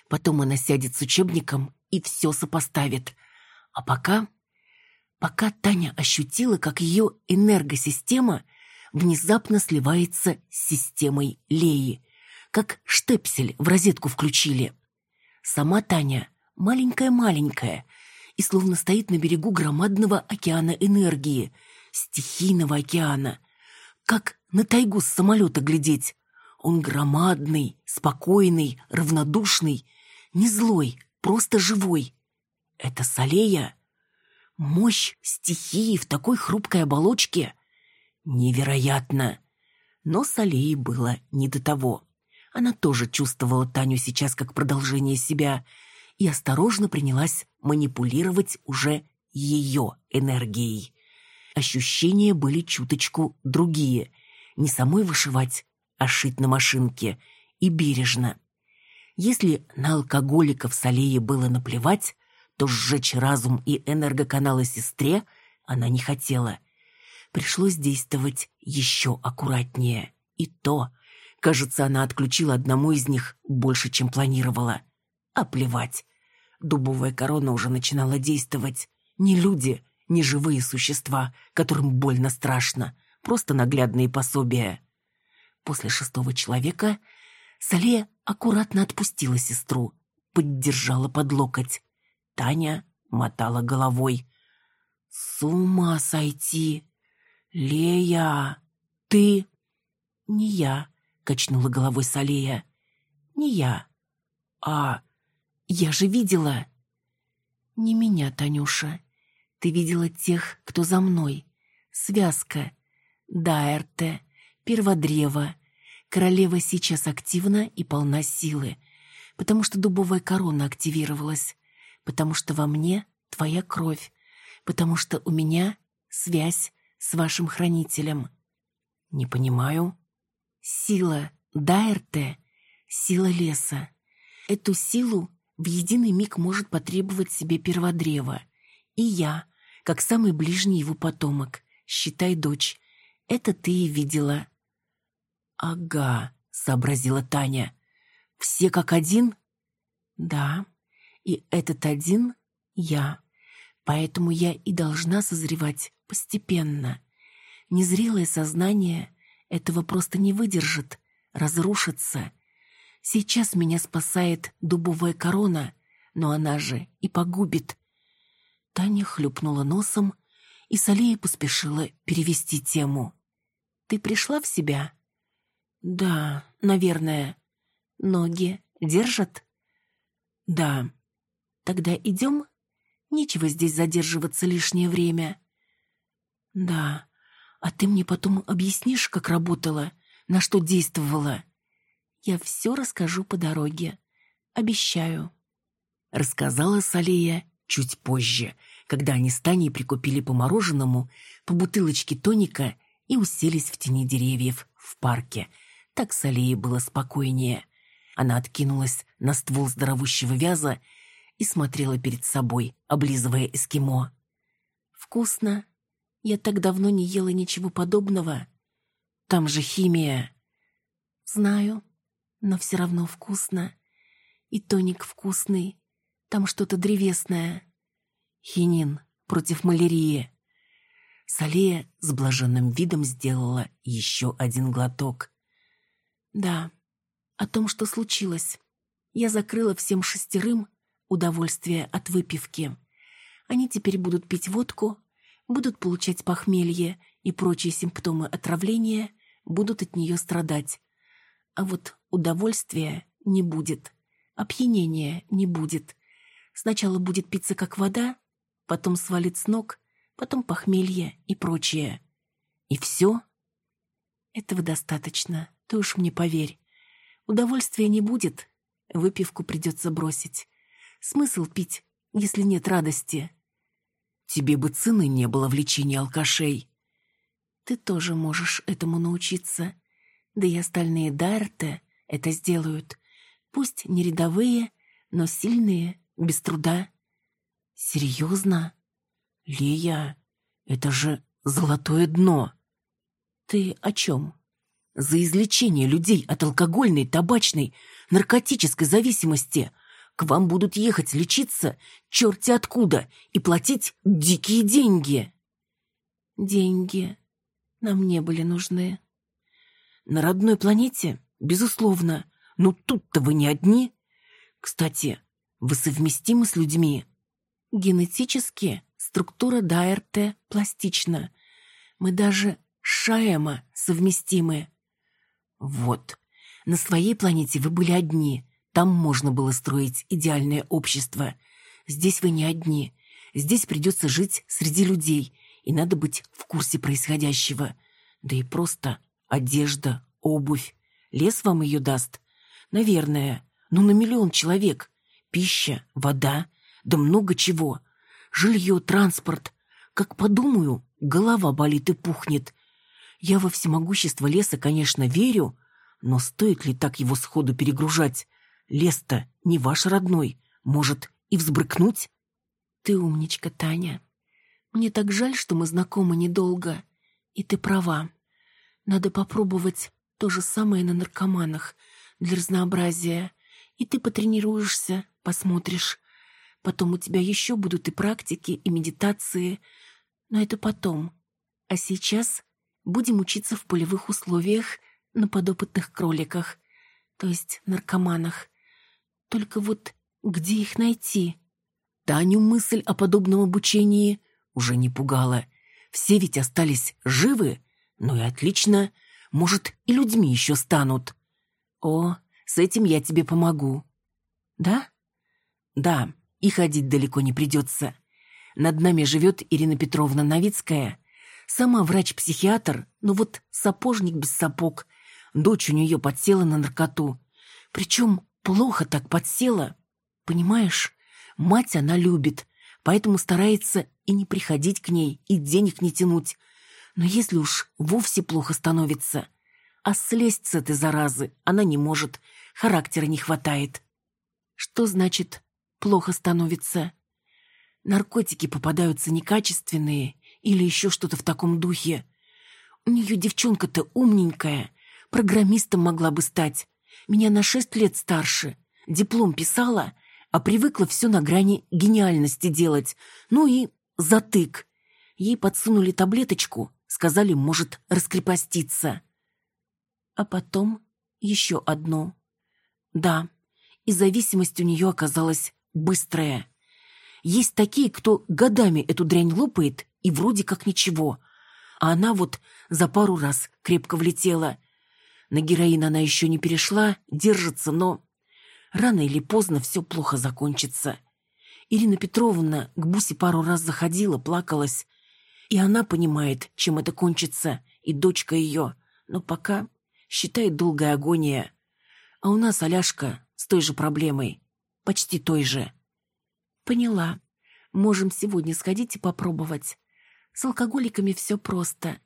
S1: Потом она сядет с учебником и все сопоставит. А пока... Пока Таня ощутила, как ее энергосистема внезапно сливается с системой Леи как штепсель в розетку включили. Сама Таня маленькая-маленькая и словно стоит на берегу громадного океана энергии, стихийного океана. Как на тайгу с самолета глядеть. Он громадный, спокойный, равнодушный, не злой, просто живой. Это Салея? Мощь стихии в такой хрупкой оболочке? Невероятно! Но Салеи было не до того. Она тоже чувствовала Таню сейчас как продолжение себя и осторожно принялась манипулировать уже ее энергией. Ощущения были чуточку другие. Не самой вышивать, а шить на машинке. И бережно. Если на алкоголиков с аллеи было наплевать, то сжечь разум и энергоканалы сестре она не хотела. Пришлось действовать еще аккуратнее. И то Кажется, она отключила одному из них больше, чем планировала. А плевать. Дубовая корона уже начинала действовать. Не люди, не живые существа, которым больно страшно. Просто наглядные пособия. После шестого человека Салея аккуратно отпустила сестру, поддержала под локоть. Таня мотала головой. «С ума сойти! Лея, ты...» «Не я», качнула головой Салея. Не я. А я же видела. Не меня, Танюша. Ты видела тех, кто за мной. Связка. Дайрте, Перводрево, Королева сейчас активна и полна силы, потому что дубовая корона активировалась, потому что во мне твоя кровь, потому что у меня связь с вашим хранителем. Не понимаю. Сила Дайрте — сила леса. Эту силу в единый миг может потребовать себе перводрево. И я, как самый ближний его потомок, считай дочь, это ты и видела. «Ага», — сообразила Таня. «Все как один?» «Да, и этот один — я. Поэтому я и должна созревать постепенно. Незрелое сознание этого просто не выдержит, разрушится. Сейчас меня спасает дубовая корона, но она же и погубит». Таня хлюпнула носом, и Салея поспешила перевести тему. «Ты пришла в себя?» «Да, наверное. Ноги держат?» «Да. Тогда идем? Нечего здесь задерживаться лишнее время». «Да. А ты мне потом объяснишь, как работала, на что действовала?» «Я все расскажу по дороге. Обещаю». Рассказала Салея чуть позже, когда они с Таней прикупили по мороженому, по бутылочке тоника и уселись в тени деревьев в парке – так с Алией было спокойнее. Она откинулась на ствол здоровущего вяза и смотрела перед собой, облизывая эскимо. «Вкусно. Я так давно не ела ничего подобного. Там же химия». «Знаю, но все равно вкусно. И тоник вкусный. Там что-то древесное. Хинин против малярии». Салея с блаженным видом сделала еще один глоток. Да, о том, что случилось. Я закрыла всем шестерым удовольствие от выпивки. Они теперь будут пить водку, будут получать похмелье и прочие симптомы отравления, будут от нее страдать. А вот удовольствия не будет, опьянения не будет. Сначала будет питься как вода, потом свалит с ног, потом похмелье и прочее. И все? Этого достаточно. Ты уж мне поверь. Удовольствия не будет, выпивку придется бросить. Смысл пить, если нет радости? Тебе бы цены не было в лечении алкашей. Ты тоже можешь этому научиться. Да и остальные Дарте это сделают. Пусть не рядовые, но сильные, без труда. Серьезно? Лия, это же золотое дно. Ты о чем? За излечение людей от алкогольной, табачной, наркотической зависимости. К вам будут ехать лечиться черти откуда и платить дикие деньги. Деньги нам не были нужны. На родной планете, безусловно, но тут-то вы не одни. Кстати, вы совместимы с людьми. Генетически структура ДАРТ пластична. Мы даже с Шаэма совместимы. Вот. На своей планете вы были одни. Там можно было строить идеальное общество. Здесь вы не одни. Здесь придется жить среди людей, и надо быть в курсе происходящего. Да и просто одежда, обувь. Лес вам ее даст? Наверное. Ну, на миллион человек. Пища, вода, да много чего. Жилье, транспорт. Как подумаю, голова болит и пухнет. Я во всемогущество леса, конечно, верю, но стоит ли так его сходу перегружать? Лес-то не ваш родной, может и взбрыкнуть? Ты умничка, Таня. Мне так жаль, что мы знакомы недолго. И ты права. Надо попробовать то же самое на наркоманах для разнообразия. И ты потренируешься, посмотришь. Потом у тебя еще будут и практики, и медитации. Но это потом. А сейчас будем учиться в полевых условиях на подопытных кроликах, то есть наркоманах. Только вот где их найти? Таню мысль о подобном обучении уже не пугала. Все ведь остались живы, ну и отлично, может, и людьми еще станут. О, с этим я тебе помогу. Да? Да, и ходить далеко не придется. Над нами живет Ирина Петровна Новицкая, Сама врач-психиатр, но вот сапожник без сапог. Дочь у нее подсела на наркоту. Причем плохо так подсела. Понимаешь, мать она любит, поэтому старается и не приходить к ней, и денег не тянуть. Но если уж вовсе плохо становится, а слезть с этой заразы она не может, характера не хватает. Что значит «плохо становится»? Наркотики попадаются некачественные или еще что-то в таком духе. У нее девчонка-то умненькая, программистом могла бы стать. Меня на шесть лет старше. Диплом писала, а привыкла все на грани гениальности делать. Ну и затык. Ей подсунули таблеточку, сказали, может раскрепоститься. А потом еще одну. Да, и зависимость у нее оказалась быстрая. Есть такие, кто годами эту дрянь лопает, и вроде как ничего. А она вот за пару раз крепко влетела. На героин она еще не перешла, держится, но рано или поздно все плохо закончится. Ирина Петровна к Бусе пару раз заходила, плакалась. И она понимает, чем это кончится, и дочка ее. Но пока считает долгая агония. А у нас Аляшка с той же проблемой. Почти той же. Поняла. Можем сегодня сходить и попробовать. С алкоголиками все просто.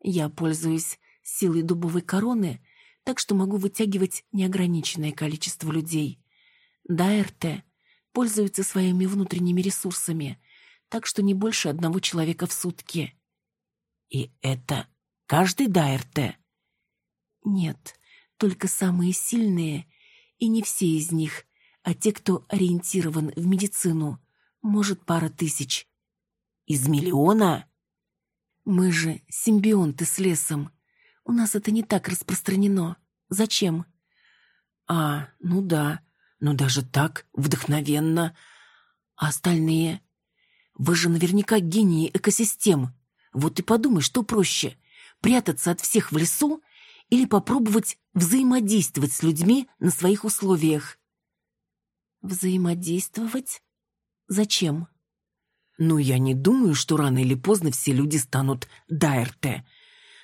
S1: Я пользуюсь силой дубовой короны, так что могу вытягивать неограниченное количество людей. ДАРТ пользуется своими внутренними ресурсами, так что не больше одного человека в сутки. И это каждый ДАРТ? Нет, только самые сильные, и не все из них, а те, кто ориентирован в медицину, может, пара тысяч. Из миллиона? Мы же симбионты с лесом. У нас это не так распространено. Зачем? А, ну да. Но даже так, вдохновенно. А остальные? Вы же наверняка гении экосистем. Вот и подумай, что проще. Прятаться от всех в лесу или попробовать взаимодействовать с людьми на своих условиях. Взаимодействовать? Зачем? Ну, я не думаю, что рано или поздно все люди станут ДАРТ.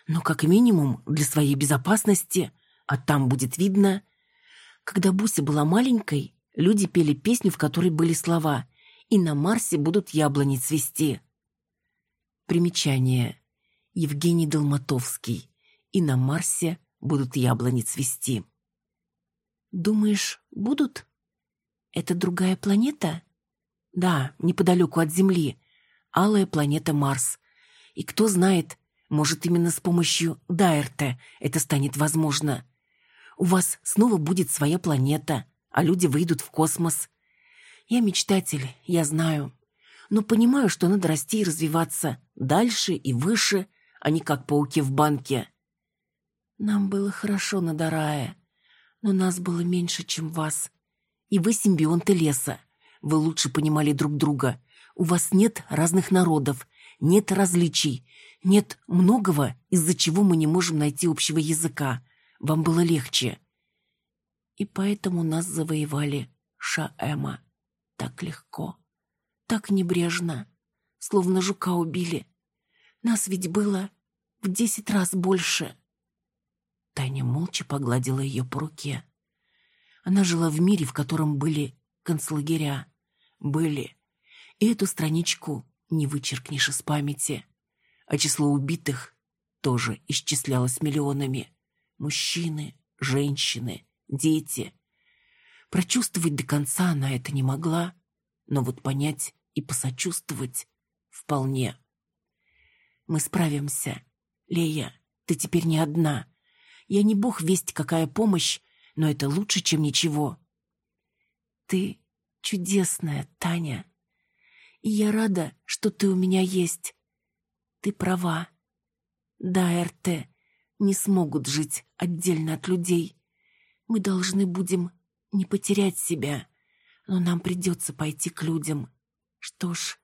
S1: Но как минимум для своей безопасности, а там будет видно. Когда Буся была маленькой, люди пели песню, в которой были слова «И на Марсе будут яблони цвести». Примечание. Евгений Долматовский. «И на Марсе будут яблони цвести». «Думаешь, будут? Это другая планета?» Да, неподалеку от Земли. Алая планета Марс. И кто знает, может, именно с помощью Дайрте это станет возможно. У вас снова будет своя планета, а люди выйдут в космос. Я мечтатель, я знаю. Но понимаю, что надо расти и развиваться дальше и выше, а не как пауки в банке. Нам было хорошо на Дарае, но нас было меньше, чем вас. И вы симбионты леса. Вы лучше понимали друг друга. У вас нет разных народов, нет различий, нет многого, из-за чего мы не можем найти общего языка. Вам было легче. И поэтому нас завоевали Шаэма. Так легко, так небрежно, словно жука убили. Нас ведь было в десять раз больше. Таня молча погладила ее по руке. Она жила в мире, в котором были концлагеря были. И эту страничку не вычеркнешь из памяти. А число убитых тоже исчислялось миллионами. Мужчины, женщины, дети. Прочувствовать до конца она это не могла, но вот понять и посочувствовать вполне. Мы справимся. Лея, ты теперь не одна. Я не бог весть, какая помощь, но это лучше, чем ничего. Ты чудесная, Таня. И я рада, что ты у меня есть. Ты права. Да, РТ не смогут жить отдельно от людей. Мы должны будем не потерять себя, но нам придется пойти к людям. Что ж,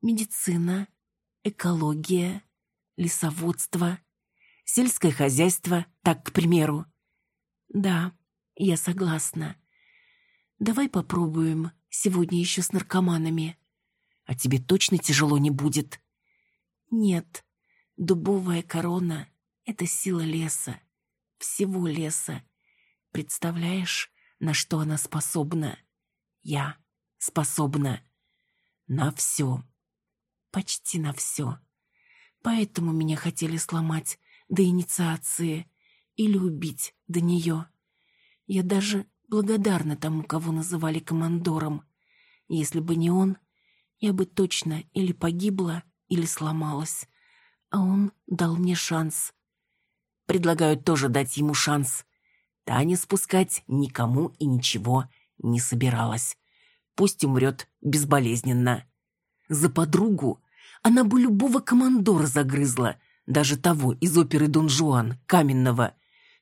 S1: медицина, экология, лесоводство, сельское хозяйство, так, к примеру. Да, я согласна. Давай попробуем сегодня еще с наркоманами. А тебе точно тяжело не будет? Нет, дубовая корона — это сила леса. всего леса. Представляешь, на что она способна? Я способна на все. Почти на все. Поэтому меня хотели сломать до инициации или убить до нее. Я даже благодарна тому, кого называли командором. Если бы не он, я бы точно или погибла, или сломалась. А он дал мне шанс. Предлагаю тоже дать ему шанс. Таня спускать никому и ничего не собиралась. Пусть умрет безболезненно. За подругу она бы любого командора загрызла, даже того из оперы «Дон Жуан», каменного.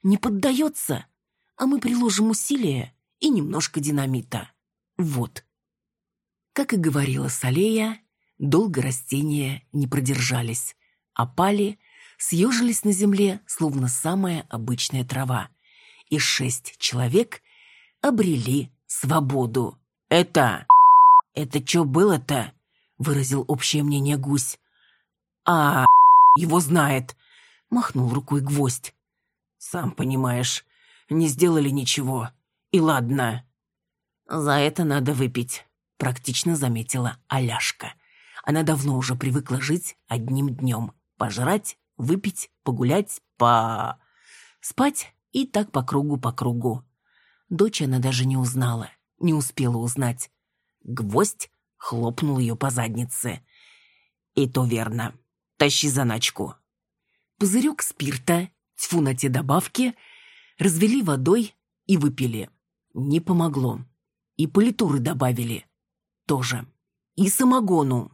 S1: Не поддается, а мы приложим усилия и немножко динамита. Вот. Как и говорила Салея, долго растения не продержались. Опали, съежились на земле, словно самая обычная трава. И шесть человек обрели свободу. «Это... это что было-то?» — выразил общее мнение гусь. «А... его знает!» — махнул рукой гвоздь. «Сам понимаешь, не сделали ничего. И ладно». «За это надо выпить», — практично заметила Аляшка. Она давно уже привыкла жить одним днем. Пожрать, выпить, погулять, по... спать и так по кругу по кругу. Дочь она даже не узнала не успела узнать. Гвоздь хлопнул ее по заднице. «И то верно. Тащи заначку». Пузырек спирта, тьфу на те добавки, развели водой и выпили. Не помогло. И политуры добавили. Тоже. И самогону.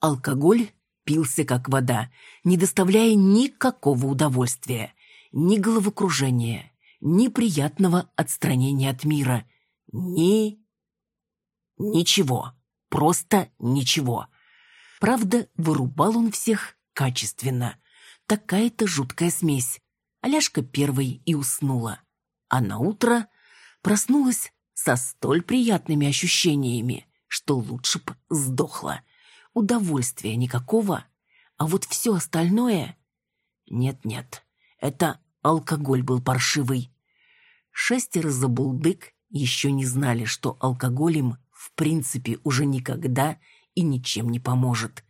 S1: Алкоголь пился как вода, не доставляя никакого удовольствия, ни головокружения, ни приятного отстранения от мира, ни... Ничего. Просто ничего. Правда, вырубал он всех качественно. Такая-то жуткая смесь. Аляшка первой и уснула. А на утро проснулась со столь приятными ощущениями, что лучше б сдохла. Удовольствия никакого, а вот все остальное... Нет-нет, это алкоголь был паршивый. Шестеро забулдык еще не знали, что алкоголь им в принципе уже никогда и ничем не поможет.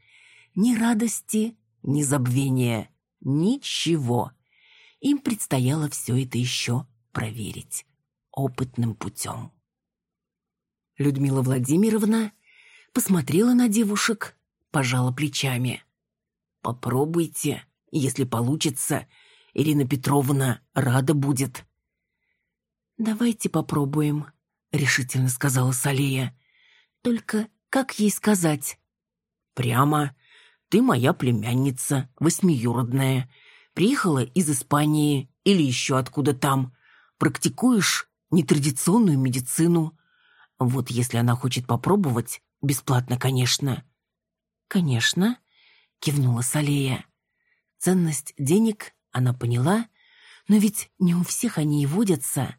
S1: Ни радости, ни забвения, ничего. Им предстояло все это еще проверить опытным путем. Людмила Владимировна посмотрела на девушек, пожала плечами. «Попробуйте, если получится, Ирина Петровна рада будет». «Давайте попробуем», — решительно сказала Салея. «Только как ей сказать?» «Прямо. Ты моя племянница, восьмиюродная. Приехала из Испании или еще откуда там. Практикуешь нетрадиционную медицину. Вот если она хочет попробовать, бесплатно, конечно». «Конечно», — кивнула Салея. Ценность денег она поняла, но ведь не у всех они и водятся.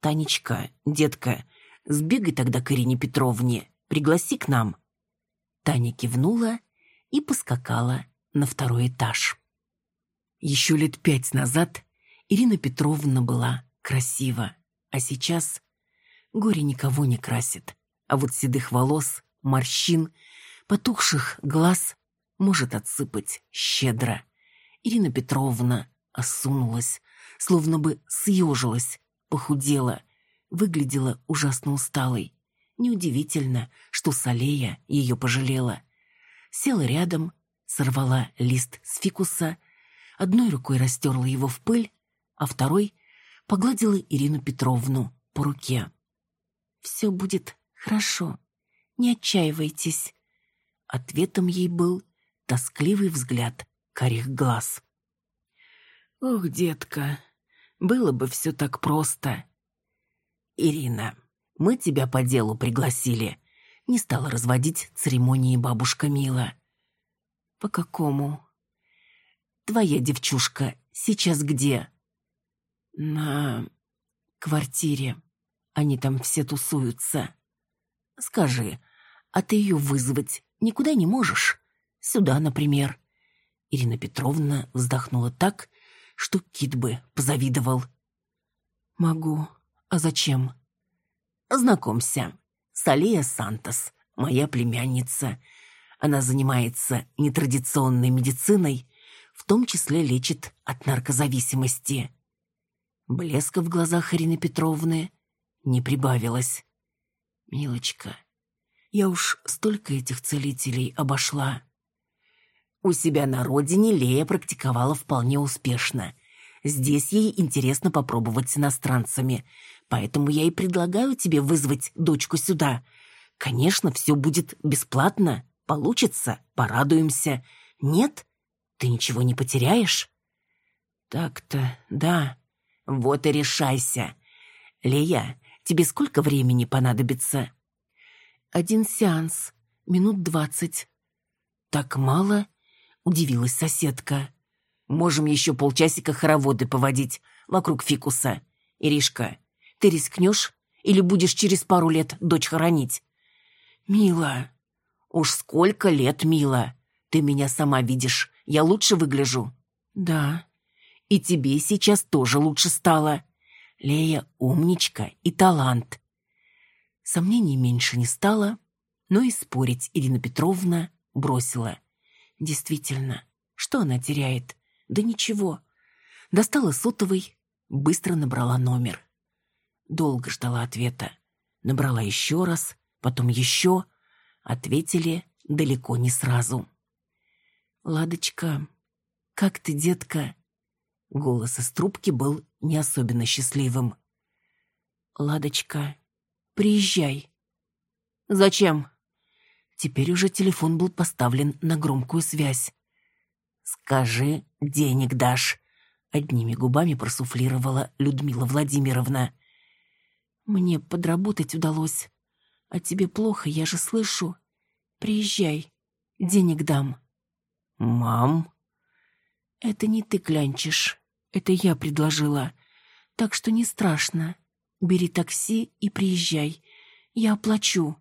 S1: «Танечка, детка, сбегай тогда к Ирине Петровне, пригласи к нам». Таня кивнула и поскакала на второй этаж. Еще лет пять назад Ирина Петровна была красива, а сейчас горе никого не красит, а вот седых волос, морщин, потухших глаз может отсыпать щедро. Ирина Петровна осунулась, словно бы съежилась похудела, выглядела ужасно усталой. Неудивительно, что Салея ее пожалела. Села рядом, сорвала лист с фикуса, одной рукой растерла его в пыль, а второй погладила Ирину Петровну по руке. «Все будет хорошо, не отчаивайтесь». Ответом ей был тоскливый взгляд карих глаз. «Ох, детка, было бы все так просто. Ирина, мы тебя по делу пригласили. Не стала разводить церемонии бабушка Мила. По какому? Твоя девчушка сейчас где? На квартире. Они там все тусуются. Скажи, а ты ее вызвать никуда не можешь? Сюда, например. Ирина Петровна вздохнула так, что Кит бы позавидовал. «Могу. А зачем?» «Знакомься. Салия Сантос, моя племянница. Она занимается нетрадиционной медициной, в том числе лечит от наркозависимости». Блеска в глазах Ирины Петровны не прибавилось. «Милочка, я уж столько этих целителей обошла». У себя на родине Лея практиковала вполне успешно. Здесь ей интересно попробовать с иностранцами, поэтому я и предлагаю тебе вызвать дочку сюда. Конечно, все будет бесплатно. Получится, порадуемся. Нет? Ты ничего не потеряешь? Так-то, да. Вот и решайся. Лея, тебе сколько времени понадобится? Один сеанс, минут двадцать. Так мало? Удивилась соседка. Можем еще полчасика хороводы поводить вокруг фикуса. Иришка, ты рискнешь или будешь через пару лет дочь хоронить? Мила, уж сколько лет, Мила. Ты меня сама видишь, я лучше выгляжу. Да, и тебе сейчас тоже лучше стало. Лея умничка и талант. Сомнений меньше не стало, но и спорить Ирина Петровна бросила. Действительно, что она теряет? Да ничего. Достала сотовый, быстро набрала номер. Долго ждала ответа. Набрала еще раз, потом еще. Ответили далеко не сразу. «Ладочка, как ты, детка?» Голос из трубки был не особенно счастливым. «Ладочка, приезжай». «Зачем?» Теперь уже телефон был поставлен на громкую связь. «Скажи, денег дашь», — одними губами просуфлировала Людмила Владимировна. «Мне подработать удалось. А тебе плохо, я же слышу. Приезжай, денег дам». «Мам?» «Это не ты клянчишь. Это я предложила. Так что не страшно. Бери такси и приезжай. Я оплачу».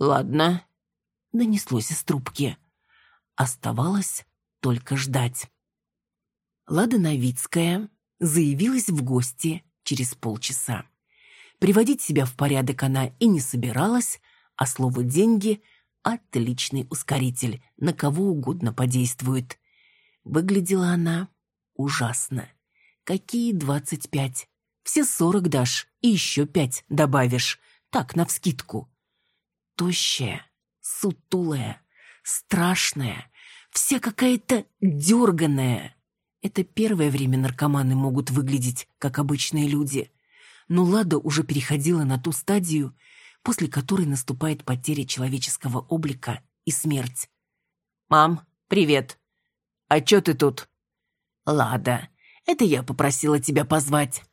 S1: «Ладно», — донеслось из трубки. Оставалось только ждать. Лада Новицкая заявилась в гости через полчаса. Приводить себя в порядок она и не собиралась, а слово «деньги» — отличный ускоритель, на кого угодно подействует. Выглядела она ужасно. Какие двадцать пять? Все сорок дашь и еще пять добавишь. Так, навскидку. Тощая, сутулая, страшная, вся какая-то дерганая. Это первое время наркоманы могут выглядеть, как обычные люди. Но Лада уже переходила на ту стадию, после которой наступает потеря человеческого облика и смерть. «Мам, привет!» «А чё ты тут?» «Лада, это я попросила тебя позвать».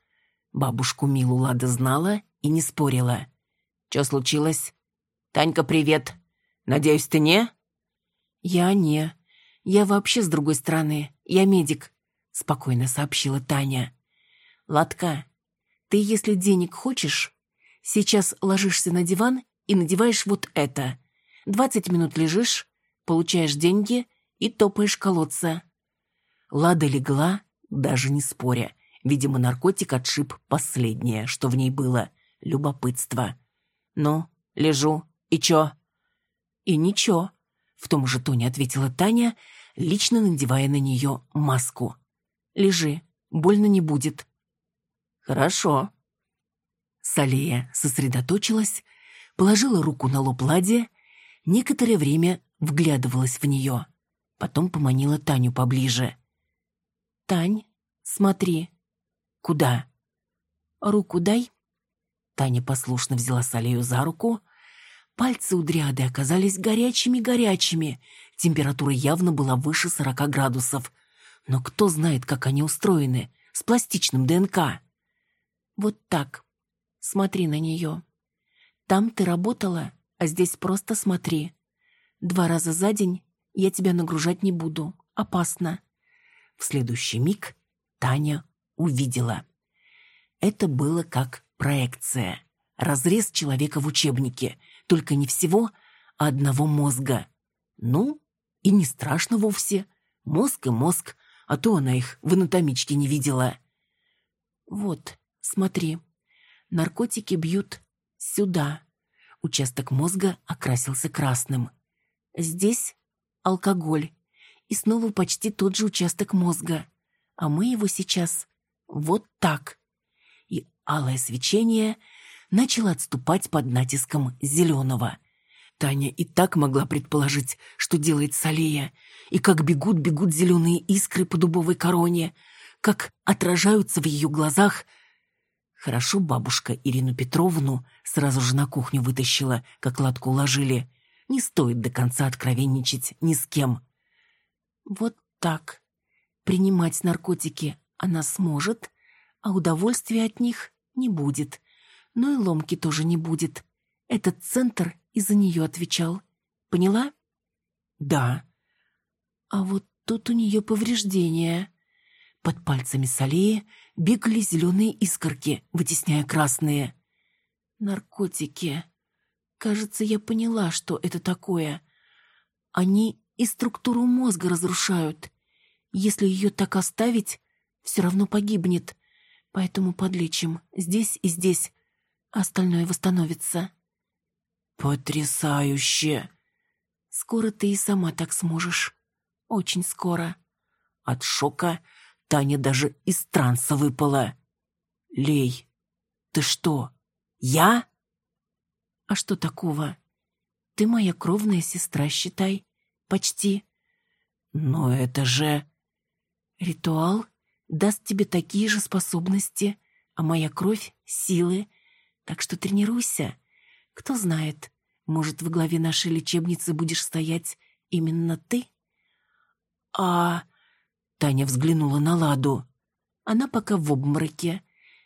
S1: Бабушку Милу Лада знала и не спорила. «Чё случилось?» «Танька, привет. Надеюсь, ты не?» «Я не. Я вообще с другой стороны. Я медик», — спокойно сообщила Таня. «Ладка, ты, если денег хочешь, сейчас ложишься на диван и надеваешь вот это. Двадцать минут лежишь, получаешь деньги и топаешь колодца». Лада легла, даже не споря. Видимо, наркотик отшиб последнее, что в ней было — любопытство. «Ну, лежу. И чё?» «И ничего», — в том же тоне ответила Таня, лично надевая на нее маску. «Лежи, больно не будет». «Хорошо». Салея сосредоточилась, положила руку на лоб Ладе, некоторое время вглядывалась в нее, потом поманила Таню поближе. «Тань, смотри». «Куда?» «Руку дай». Таня послушно взяла Салею за руку, Пальцы у дряды оказались горячими-горячими. Температура явно была выше сорока градусов. Но кто знает, как они устроены, с пластичным ДНК. Вот так. Смотри на нее. Там ты работала, а здесь просто смотри. Два раза за день я тебя нагружать не буду. Опасно. В следующий миг Таня увидела. Это было как проекция. Разрез человека в учебнике — только не всего, а одного мозга. Ну, и не страшно вовсе. Мозг и мозг, а то она их в анатомичке не видела.
S2: Вот, смотри, наркотики бьют сюда. Участок мозга окрасился красным. Здесь алкоголь. И снова почти тот же участок мозга. А мы его сейчас вот так. И алое свечение начало отступать под натиском зеленого. Таня и так могла предположить, что делает Салея, и как бегут-бегут зеленые искры по дубовой короне, как отражаются в ее глазах. Хорошо бабушка Ирину Петровну сразу же на кухню вытащила, как ладку уложили. Не стоит до конца откровенничать ни с кем. Вот так. Принимать наркотики она сможет, а удовольствия от них не будет. Но и ломки тоже не будет. Этот центр и за нее отвечал. Поняла?
S1: Да.
S2: А вот тут у нее повреждения. Под пальцами Салеи бегали зеленые искорки, вытесняя красные. Наркотики. Кажется, я поняла, что это такое. Они и структуру мозга разрушают. Если ее так оставить, все равно погибнет. Поэтому подлечим здесь и здесь. Остальное восстановится.
S1: «Потрясающе!»
S2: «Скоро ты и сама так сможешь. Очень скоро».
S1: От шока Таня даже из транса выпала. «Лей, ты что, я?»
S2: «А что такого? Ты моя кровная сестра, считай. Почти».
S1: «Но это же...»
S2: «Ритуал даст тебе такие же способности, а моя кровь — силы. Так что тренируйся. Кто знает, может, в главе нашей лечебницы будешь стоять именно ты?
S1: А... Таня взглянула на Ладу.
S2: Она пока в обмороке.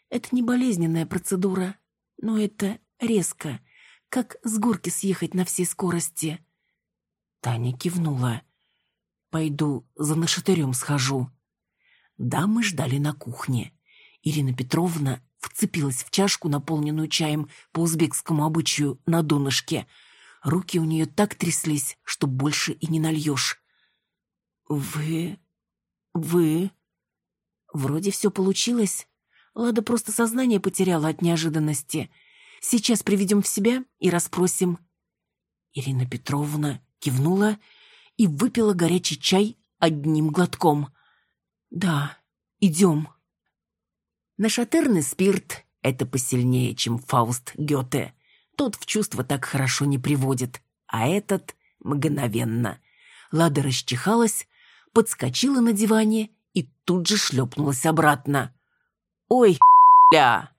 S2: Это не болезненная процедура, но это резко, как с горки съехать на всей скорости.
S1: Таня кивнула. «Пойду за нашатырем схожу». Дамы ждали на кухне. Ирина Петровна вцепилась в чашку, наполненную чаем по узбекскому обычаю на донышке. Руки у нее так тряслись, что больше и не нальешь. «Вы... вы...»
S2: Вроде все получилось. Лада просто сознание потеряла от неожиданности. Сейчас приведем в себя и расспросим.
S1: Ирина Петровна кивнула и выпила горячий чай одним глотком. «Да, идем». Нашатырный спирт — это посильнее, чем Фауст Гёте. Тот в чувство так хорошо не приводит, а этот — мгновенно. Лада расчихалась, подскочила на диване и тут же шлепнулась обратно. «Ой, ля!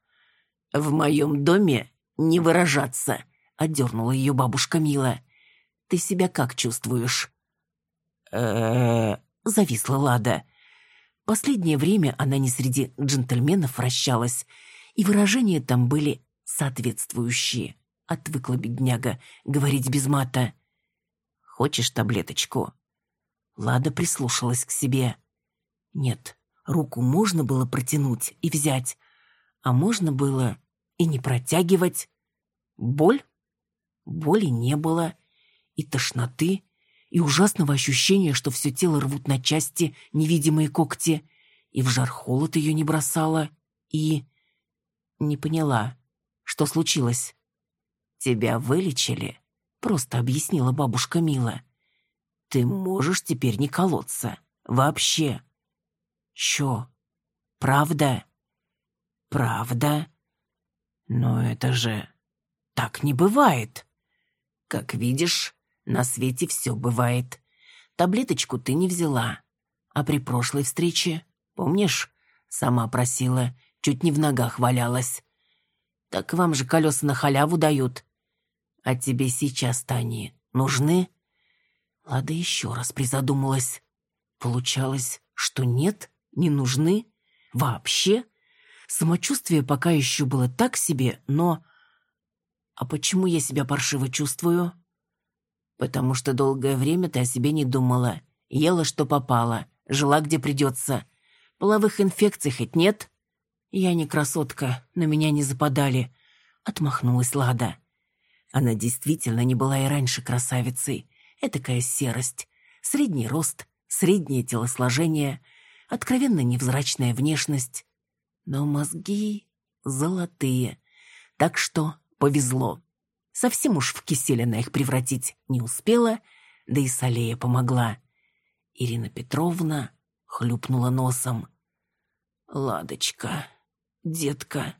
S1: В моем доме не выражаться», — отдернула ее бабушка Мила. «Ты себя как чувствуешь?» «Э-э-э...» зависла Лада. Последнее время она не среди джентльменов вращалась, и выражения там были соответствующие. Отвыкла бедняга говорить без мата. «Хочешь таблеточку?» Лада прислушалась к себе. Нет, руку можно было протянуть и взять, а можно было и не протягивать. Боль? Боли не было. И тошноты, и ужасного ощущения, что все тело рвут на части невидимые когти, и в жар холод ее не бросало, и... Не поняла, что случилось. «Тебя вылечили?» — просто объяснила бабушка Мила. «Ты можешь теперь не колоться. Вообще». «Чё? Правда?» «Правда?» «Но это же... так не бывает. Как видишь, на свете все бывает. Таблеточку ты не взяла. А при прошлой встрече, помнишь, сама просила, чуть не в ногах валялась. Так вам же колеса на халяву дают. А тебе сейчас, Тани, нужны? Лада еще раз призадумалась. Получалось, что нет, не нужны. Вообще? Самочувствие пока еще было так себе, но... А почему я себя паршиво чувствую? потому что долгое время ты о себе не думала. Ела, что попало, жила, где придется. Половых инфекций хоть нет?» «Я не красотка, на меня не западали», — отмахнулась Лада. Она действительно не была и раньше красавицей. Этакая серость, средний рост, среднее телосложение.
S2: откровенно невзрачная внешность, но мозги золотые, так что повезло. Совсем уж в киселя их превратить не успела, да и Салея помогла. Ирина Петровна хлюпнула носом. «Ладочка, детка,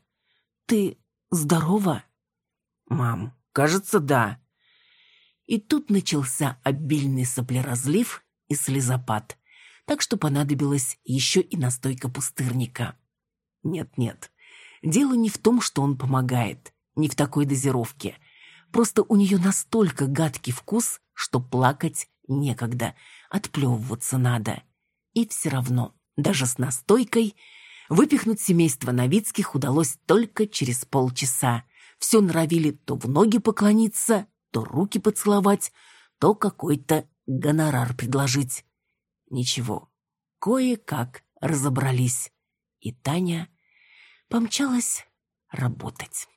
S2: ты здорова?» «Мам, кажется, да». И тут начался обильный соплеразлив и слезопад, так что понадобилась еще и настойка пустырника. Нет-нет, дело не в том, что он помогает, не в такой дозировке – Просто у нее настолько гадкий вкус, что плакать некогда, отплевываться надо. И все равно, даже с настойкой, выпихнуть семейство Новицких удалось только через полчаса. Все норовили то в ноги поклониться, то руки поцеловать, то какой-то гонорар предложить. Ничего, кое-как разобрались. И Таня помчалась работать.